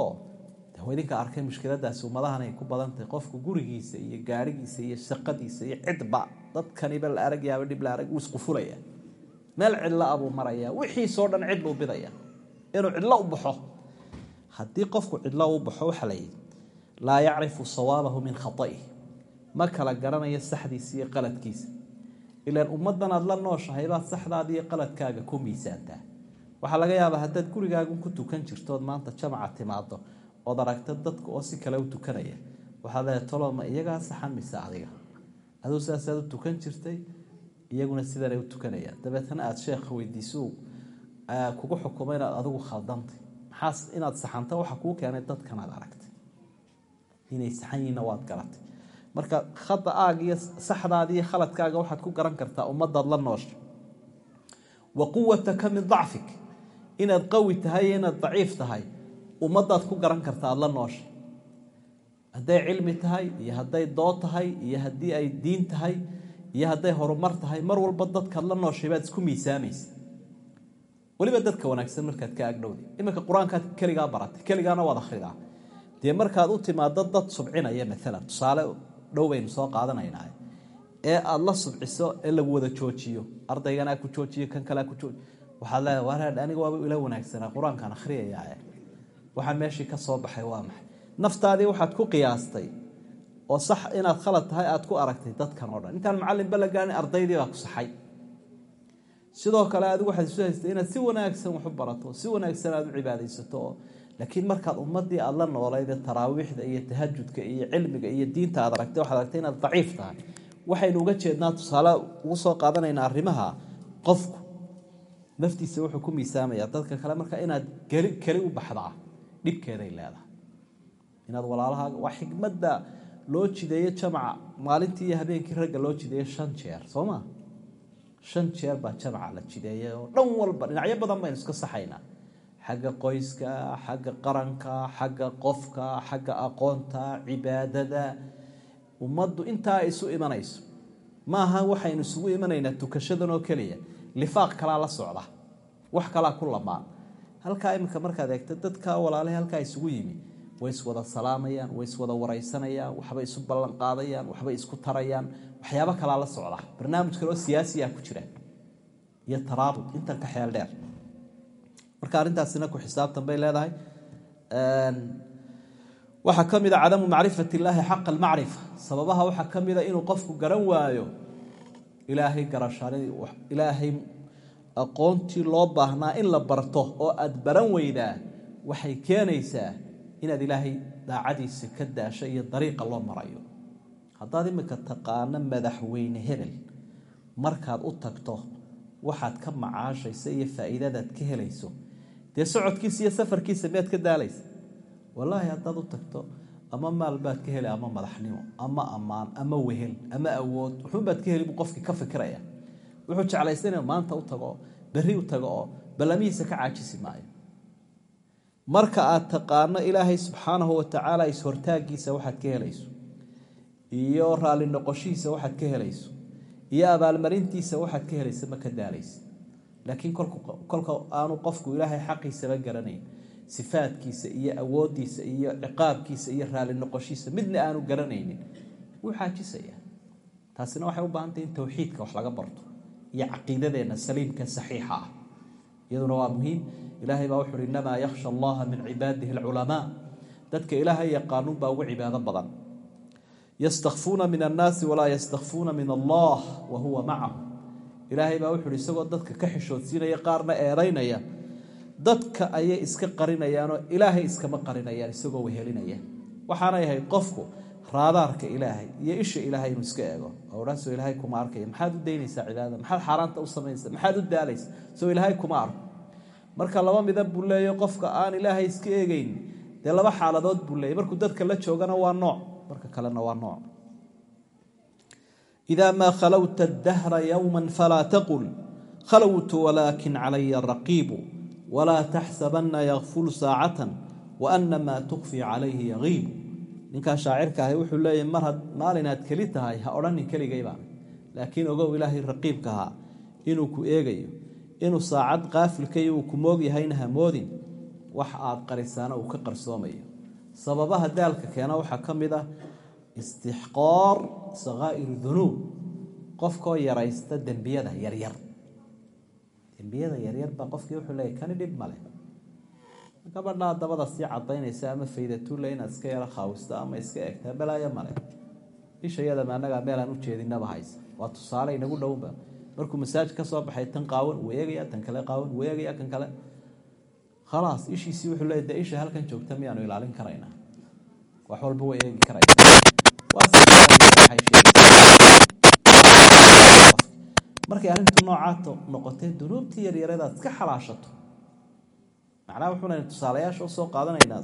Idinka arkay mushkiladaasi ummadahan ku badantahay qofku gurigiisa iyo gaarigiisa iyo shaqadiisa iyo cidba. Dadkaniba la arag yaaba dhib la arag wuu isqufulaya meel cidlo abuu maraya. Wixiisoo dhan cid buu bidaya. Inuu cidlo u baxo. Haddii qofku cidlo u baxo waxaa la yidhi laa yacrifu sawaabahu min khata'ih ma kala garanayo saxdiisa iyo qaladkiisa. Ilaan ummaddan aad la nooshahay baad saxdaada qaladkaaga ku miisaantaa waxaa laga yaabaa haddaad gurigaagun ku tukan jirtood maanta jamaca timaado ood aragta dadka oo si kale u tukanaya. Waxaad leedahay toloma iyagaa saxan adiga? Aduu saasaad u tukan jirtay iyaguna sidanay u tukanayaan. Dabeetana aada sheekha weydiiso kugu xukumo inaad adigu khaldantay maxaa inaad saxanta waxa kuu keenay dadkanaad aragtay. Inay saxan yihiinna waad garatay. Marka khada'aaga iyo saxdaada iyo khaladkaaga waxaad ku garan kartaa ummadaad la noosha wa quwataka min dacfik inaad qawi tahay iyo inaad daciif tahay ummadaad ku garan karta aada la noosha hadday cilmi tahay iyo hadday dood tahay iyo haddii ay diin tahay iyo hadday horumar tahay mar walba dadkaad la nooshay baad isku miisaamaysa weliba dadka wanaagsan markaad ka agdhowday iminka qur'aankaad keligaa baratay keligaana waad akhridaa. Dee markaad u timaado dad subcinaya maalan tusaale dhow baynu soo qaadanaynaa ee aada la subciso ee lagu wada joojiyo ardayganaa ku joojiyo kan kalea ku joojiyo waxaad leedahay wareedh aniga waaba ila wanaagsanaa qur'aankaan akhriyayaa waxaa meeshii ka soo baxay waa maxay? Naftaadii waxaad ku qiyaastay oo sax inaad khalad tahay aad ku aragtay dadkan oo dhan. Intaan macallinba la gaarin ardaydii baa ku saxay. Sidoo kale adigu waxaad isu haystay inaad si wanaagsan wax barato si wanaagsan aad u cibaadaysato. Oo laakiin markaad ummadii aada la noolayd taraawiixda iyo tahajudka iyo cilmiga iyo diinta aad aragtay waxaad aragtay inaad daciif tahay. Waxaynu uga jeednaa tusaale ugu soo qaadanaynaa arrimaha qofku naftiisa wuxuu ku miisaamaya dadka kale. Marka inaad geli keli u baxdaa dhibkeeday leedahay. Inaad walaalahaaga waa xikmadda loo jideeyo jamaca. Maalintii iyo habeenkii ragga loo jideeyo shan jeer soo ma? Shan jeer baa jamaca la jideeyay oo dhan walba dhinacyo badan baynu iska saxaynaa. Xagga qoyska xagga qaranka xagga qofka xagga aqoonta cibaadada. Ummaddu intaa isu imanayso. Maaha waxaynu isugu imanaynaa tukashadan oo keliya lifaaq kalaa la socda wax kalaa ku lamaan. Halkaa iminka markaad eegto dadka walaalaha halkaa isugu yimi. Way iswada salaamayaan way iswada waraysanayaan waxbay isu ballan qaadayaan waxbay isku tarayaan waxyaabo kalaa la socda. Barnaamij kale oo siyaasiya ku jira. Iyo taraabud intan ka xeel dheer. Marka arrintaasina ku xisaabtan bay leedahay. Waxaa ka mid a cadamu macrifat illaahi xaqa almacrifa. Sababaha waxaa ka mida inuu qofku garan waayo ilaahay garashadii ilaahay aqoontii loo baahnaa in la barto oo aada baran weydaa waxay keenaysaa inaad ilaahay daacadiisa ka daasho iyo dariiqa loo marayo. Haddaad imika taqaano madaxweyne hebel markaad u tagto waxaad ka macaashaysa iyo faa'iidadaad ka helayso dee socodkiisa iyo safarkiisa miyaad ka daalaysa. Wallaahi haddaad u tagto ama maal baad ka heli ama madaxnimo ama ammaan ama wehel ama awood wuxuunbaad ka heli buu qofkii ka fikiraya. Wuxuu jeclaysa inuu maanta u tago berri u tago oo ballamihiisa ka caajisi maayo. Marka aad taqaano ilaahay subxaanahu watacaala is-hortaagiisa waxaad ka helayso. Iyo raalli noqoshihiisa waxaad ka helayso. Iyo abaalmarintiisa waxaad ka helaysa ma ka daalaysa laakiin kolka aanu qofku ilaahay xaqiisaba garanayn sifaadkiisa iyo awoodiisa iyo ciqaabkiisa iyo raalli noqoshiisa midna aanu garanaynin wuu xaajisaya taasina waxay u baahantahy in towxiidka wax laga barto iyo caqiidadeenna saliimka saxiixa ah. Iyaduna waa muhiim. Ilaahay baa wuxuuhi inamaa yakhsha allaha min cibaadihi alculamaa. Dadka ilaahay yaqaanuunbaa ugu cibaado badan. Yastakfuuna min annaasi walaa yastakfuuna min allah wa huwa macahum ilaahay baa wuxuuhi isagoo dadka ka xishoodsiinaya qaarna eedaynaya dadka ayay iska qarinayaanoo ilaahay iskama qarinayaan isagoo wehelinaya. Waxaanay ahayd qofku raadaarka ilaahay iyo isha ilaahay inuu iska eego. Oodhanso ilaahay kuma arkaya. Maxaad u daynaysaa cibaadada? Maxaad xaaraanta u samaysa maxaad u daalaysa soo ilaahay kuma arko. Marka laba midab ah buu leeya qofka aan ilaahay iska eegeyn dee laba xaaladood buu leeyay markuu dadka la joogana waa nooc marka kalena waa nooc. Idaa maa khalowta dahra yowma falaa taqul. Khalowtu walaakin calaya raqiibu walaa taxsabana yakfulu saacatan waana maa tukfii calayhi yaqiibu ninkaa shaacirka ahi wuxuu leeya mar maalinaad keli tahay ha odhanin keligayba laakiin ogow ilaahay raqiibka ahaa inuu ku eegayo inuu saacad qaafilkay uu ku moogyahayna hamoodin wax aad qarisaana uu ka qarsoomayo sababaha daalka keena waxaa ka mid ah istixqoor sakaa'iru dunuub qofkoo yaraysta dembiyada yaryar dembiyada yaryar baa qofkii wuxuu leeyahy kani dhib male gabadhaa dabada sii cadaynaysa ama faydatuule inaad iska yaro khaawisto ama iska egtaa balaayo male ishayadama annagaa meelaan u jeedinaba haysa. Waa tusaale inagu dhownba markuu masaaj ka soo baxay tan qaawan wuu eegaya tan kale qaawan wuu eegaya kan kale. Khalaas ishiisii wuxuu leeyahy dee isha halkan joogta miyaanu ilaalin karaynaa wax walba way eegi karaysaa markay arrintu noocaato noqotee dunuubtii yaryareedaad iska xalaashato. Macnaha wuxuuna tusaalayaasha u soo qaadanaynaa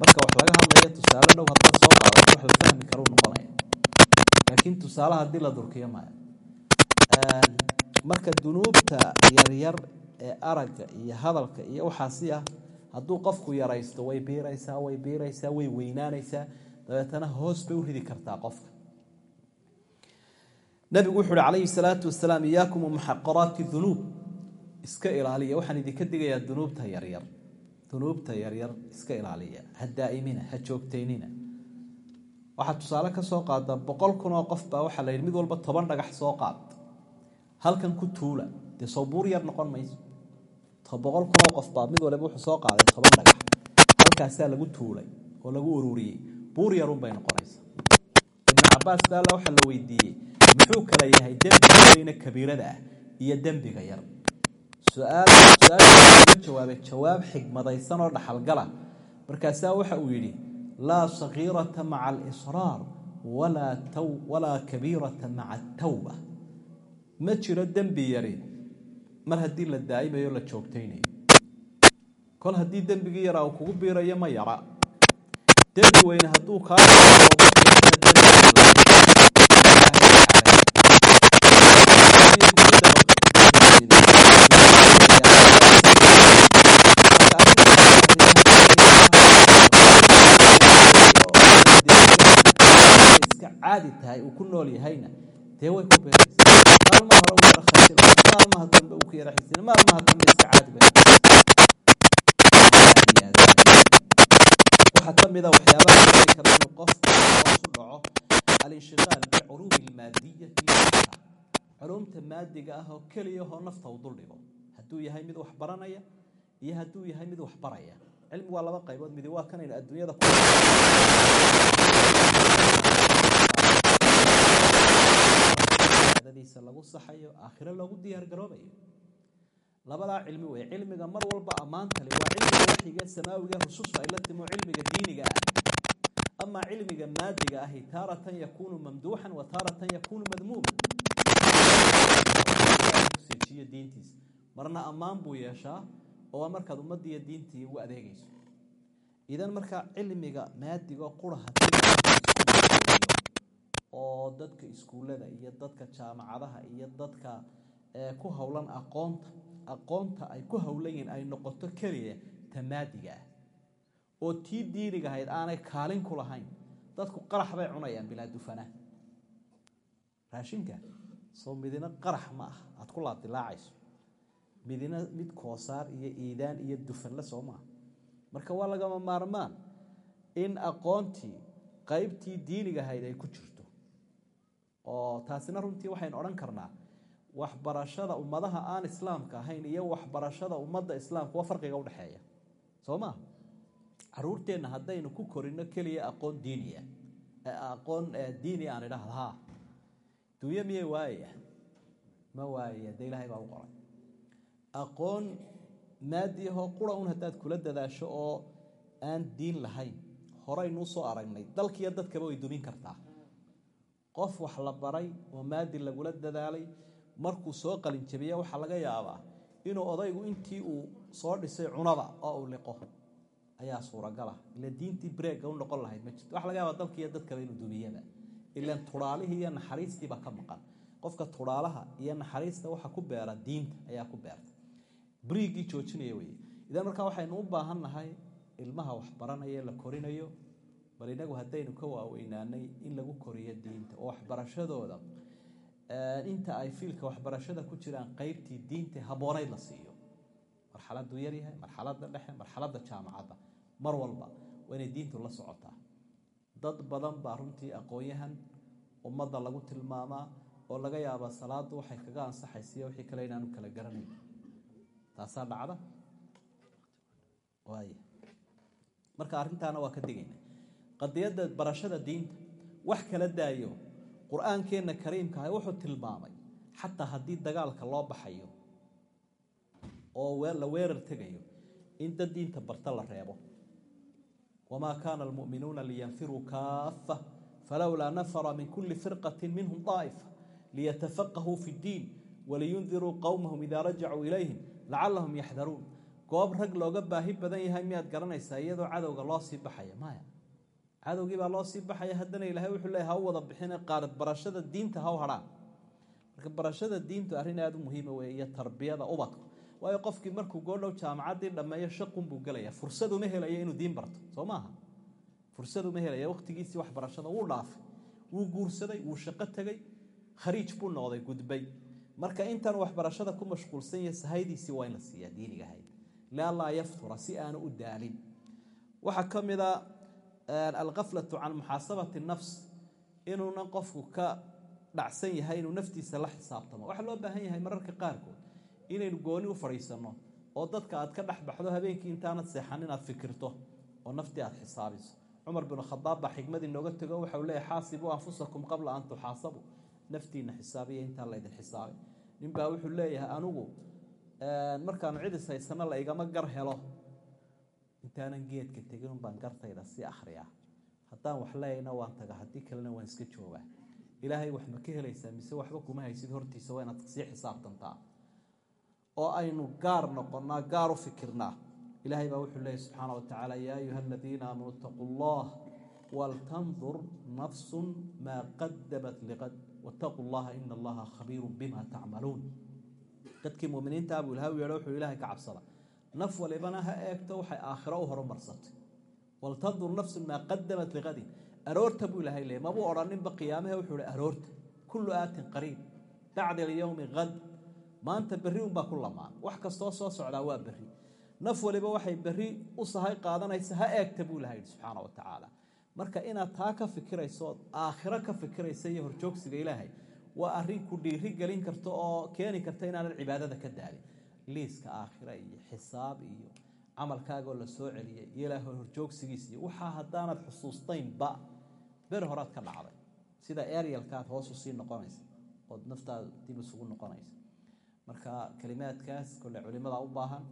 marka wax laga hadlayo tusaale dhow haddaad soo qaadato wax la fahmi karuu noqonaya. Laakiin tusaale haddii la durkiyo maya marka dunuubta yaryar ee aragga iyo hadalka iyo waxaasi ah hadduu qofku yaraysto way biiraysaa way biiraysaa way weynaanaysaa dabeetana hoos bay u ridi kartaa qofka nabigu wuxu uhi calayhi salaatu wasalaam iyaakum muxaqaraati dunuub. Iska ilaaliya waxaan idinka digayaa dunuubta yaryar. Dunuubta yaryar iska ilaaliya. Ha daa'imina ha joogtaynina waxaad tusaale ka soo qaada boqol kun oo qof baa waxaa la mid walba toban dhagax soo qaad. Halkan ku tuula. Dee soo buur yar noqon mayso. Boqol kun oo qof baa mid waliba wuxuu soo qaaday toban dhagax. Halkaasaa lagu tuulay oo lagu ururiyey. Buur yarunbay noqonaysa ibnu cabaas baa alla waxaa la weydiiyey muxuu kala yahay dembiga weyne kabiirada ah iyo dembiga yar. Su'aal jawaabay jawaab xigmadaysan oo dhaxalgala. Markaasaa waxa uu yidhi laa sagiirata maca alisraar walaa kabiirata maca atawba ma jiro dembi yari. Mar haddii la daa'imayo la joogtaynayo. Kol haddii dembigii yaraa uu kugu biirayo ma yara. Dembi weyne hadduu kaa caadi tahay uu ku nool yahayna dee way ku beeraysaa maalmaha hore uu yara khasir maalmaha dambe uu ku yara xisin maalmaha dambe iska caadi bay waxaa ka mid a waxyaabaha keeni kara inuu qofku hoos u dhaco alinshiqaal bicuruumi almaadiyati culumta maadiga ah oo keliya oo nafta uu duldhigo hadduu yahay mid wax baranaya iyo hadduu yahay mid wax baraya. Cilmi waa laba qaybood midi waa kanaynu adduunyada ku diisa lagu saxayo aakhiro loogu diyaar garoobayo. Labadaa cilmi wey cilmiga mar walba ammaanta le waa cilmiga waxyiga samaawiga rusushu ay la timo cilmiga diiniga ah. Amaa cilmiga maadiga ahi taaratan yakuunu mamduuxan wa taaratan yakuunu madmuuman. Seejiyo diintiisa marna ammaan buu yeeshaa oo markaad ummadiiyo diintii ugu adeegayso. Idan markaa cilmiga maadiga qura oo dadka iskuullada iyo dadka jaamacadaha iyo dadka ku howlan aqoonta aqoonta ay ku howlan yihiin ay noqoto keliya ta maadiga ah. Oo tii diiniga ahayd aanay kaalin ku lahayn dadku qarax bay cunayaan bilaa dufana. Raashinka soo midina qarax ma ah aada ku laabdilaacayso midina mid koosaar iyo iidaan iyo dufanle soo maaha marka waa lagama maarmaan in aqoontii qaybtii diiniga ahayd ay ku jirto oo taasina runtii waxaynu odhan karnaa waxbarashada ummadaha aan islaamka ahayn iyo waxbarashada ummadda islaamka waa farqiga udhexeeya soo maa caruurteenna haddaynu ku korino keliya aqoon diiniya aqoon diini aan idhaahda ha dunya miyay waayaya ma waayaya dee ilaahay baa u qoray. Aqoon maadiyahoo qura un haddaad kula dadaasho oo aan diin lahayn. Horeynuu soo aragnay. Dalkiiyo dadkaba way dumin kartaa qof wax la baray oo maadi lagula dadaalay markuu soo qalinjabiya waxaa laga yaabaa inuu odaygu intii uu soo dhisay cunaba oo uu liqo. Ayaa suuragala. Ila diintii breega u noqon lahayd ma jirto. Waxa laga yaabaa dalkiiyo dadkaba inuu dumiyaba ilan turaalihii iyo naxariistiibaa ka maqan. Qofka turaalaha iyo naxariista waxa ku beera diinta ayaa ku beerta. Briigii joojinaya wey idan markaa waxaynu u baahan nahay ilmaha waxbaranaya la korinayo bal inagu haddaynu ka waaweynaanay in lagu koriyo diinta oo waxbarashadooda inta ay fiilka waxbarashada ku jiraan qeybtii diinta habooneyd la siiyo. Marxaladuu yaryahay marxalada dhexe marxalada jaamacadda. Mar walba waa inay diintu la socotaa. Dad badan baa runtii aqoon-yahan ummadda lagu tilmaamaa oo laga yaabaa salaadu waxay kaga ansaxaysiiyo wixii kale inaanu kala garanayn. Taasaa dhacda? Waay marka arrintaana waa ka digayna qadiyadda barashada diinta wax kala daayo qur'aankeenna kariimkaah wuxuu tilmaamay xataa haddii dagaalka loo baxayo oo la weerar tegayo in dad diinta barta la reebo. Wamaa kaana almu'minuuna liyanfiruu kaafa falowlaa nafara min kulli firqati minhum daa'ifa liyatafaqahuu fi ddiin waliyundiruu qowmahum idaa rajacuu ilayhim lacalahum yaxdaruun goob rag looga baahi badan yahay miyaad garanaysaa iyadoo cadowga loo sii baxaya maya cadowgiibaa loo sii baxaya haddana ilaahay wuxuu leeya ha u wada bixine qaarad barashada diinta ha u hadhaan. Marka barashada diintu arrin aada u muhiima wey iyo tarbiyada ubadku. Waayo qofkii markuu goodhow jaamacaddii dhammeeyo shaqunbuu gelaya fursaduma helaya inuu diin barto soo maaha? Fursaduma helaya. Waqtigiisii waxbarashada wuu dhaafay wuu guursaday wuu shaqo tegay khariij buu noqday gudbay. Marka intaan waxbarashada ku mashquulsan yahe sahaydiisii waa in la siiyaa diiniga ahayd. Lianlaa yaftura si aanu u daalin. Waxaa ka mid a alkaflatu can muxaasabati nafs. Inuuna qofku ka dhacsan yahay inuu naftiisa la xisaabtamo. Waxaa loo baahan yahay mararka qaarkood inaynu gooni u fadhiisanno oo dadka aad ka dhexbaxdo habeenkii intaanad seexan inaad fikirto oo naftii aad xisaabiso cumar binu khadaab baa xikmadii nooga tego waxau leeyahy xaasibuu anfusakum qabla an tuxaasabu. Naftiina xisaabiya intaan laydin xisaabay ninbaa wuxuu leeyahay anigu markaanu cidis haysano la igama gar helo intaanan geedka tegin unbaan gartayda si akhriya haddaan wax leeyayna waan taga haddii kalena waan iska joogaa ilaahay wax ma ka helaysaa mise waxba kuma haysid hortiisa waa inaad sii xisaabtantaa? Oo aynu gaar noqonnaa gaar u fikirnaa. Ilaahay baa wuxuu leeyahy subxaana wa tacaala yaa ayuha aladiina aamanuu itaquu allah waltandur nafsun maa qadamat liqad wataquu llaha ina allaha khabiirun bima tacmaluun dadkii muminiinta u yeedho wuxuu ilaahay ka cabsada naf walibana ha eegto waxay aakhiro u horumarsatay waltandur nafsun maa qadamat liqadin aroorta buu ilahay leeyay. Mabuu odhaninba qiyaamahe wuxuu hi aroorta kullu aatin qariib bacda alyowmi qad maanta berri unbaa ku lamaan. Wax kastoo soo socdaa waa berri. Naf waliba waxay berri u sahay qaadanaysa ha eegta buu ilahay yidhi subxaana wa tacaala. Marka inaad taa ka fikirayso aakhiro ka fikiraysa iyo horjoogsiga ilaahay waa arrin ku dhiiri gelin oo keeni karta inaanan cibaadada ka daalin liiska aakhira iyo xisaab iyo camalkaagoo la soo celiyay iyo ilaahay horjoogsigiis iyo waxaa haddaanad xusuustaynba beri horaad ka dhacday. Sida eryalkaad hoosu sii noqonaysa ood naftaada dib isugu noqonaysa. Marka kalimaadkaas kole culimada u baahan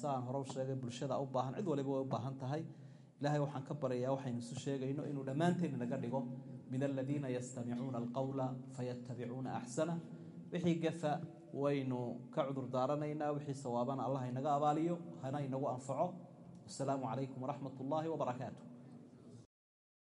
saan hore sheegay bulshada u baahan cid waliba way u baahan tahay. Ilaahay waxaan ka baryayaa waxaynu isu sheegayno inuu dhammaanteen naga dhigo. Min aladiina yastamicuuna alqowla fayatabicuuna axsana wixii gafa waynu ka cudur daaranaynaa wixii sawaabana allah inaga abaaliyo hana inagu anfaco. Wasalaamu calaykum waraxmat ullaahi wabarakaatu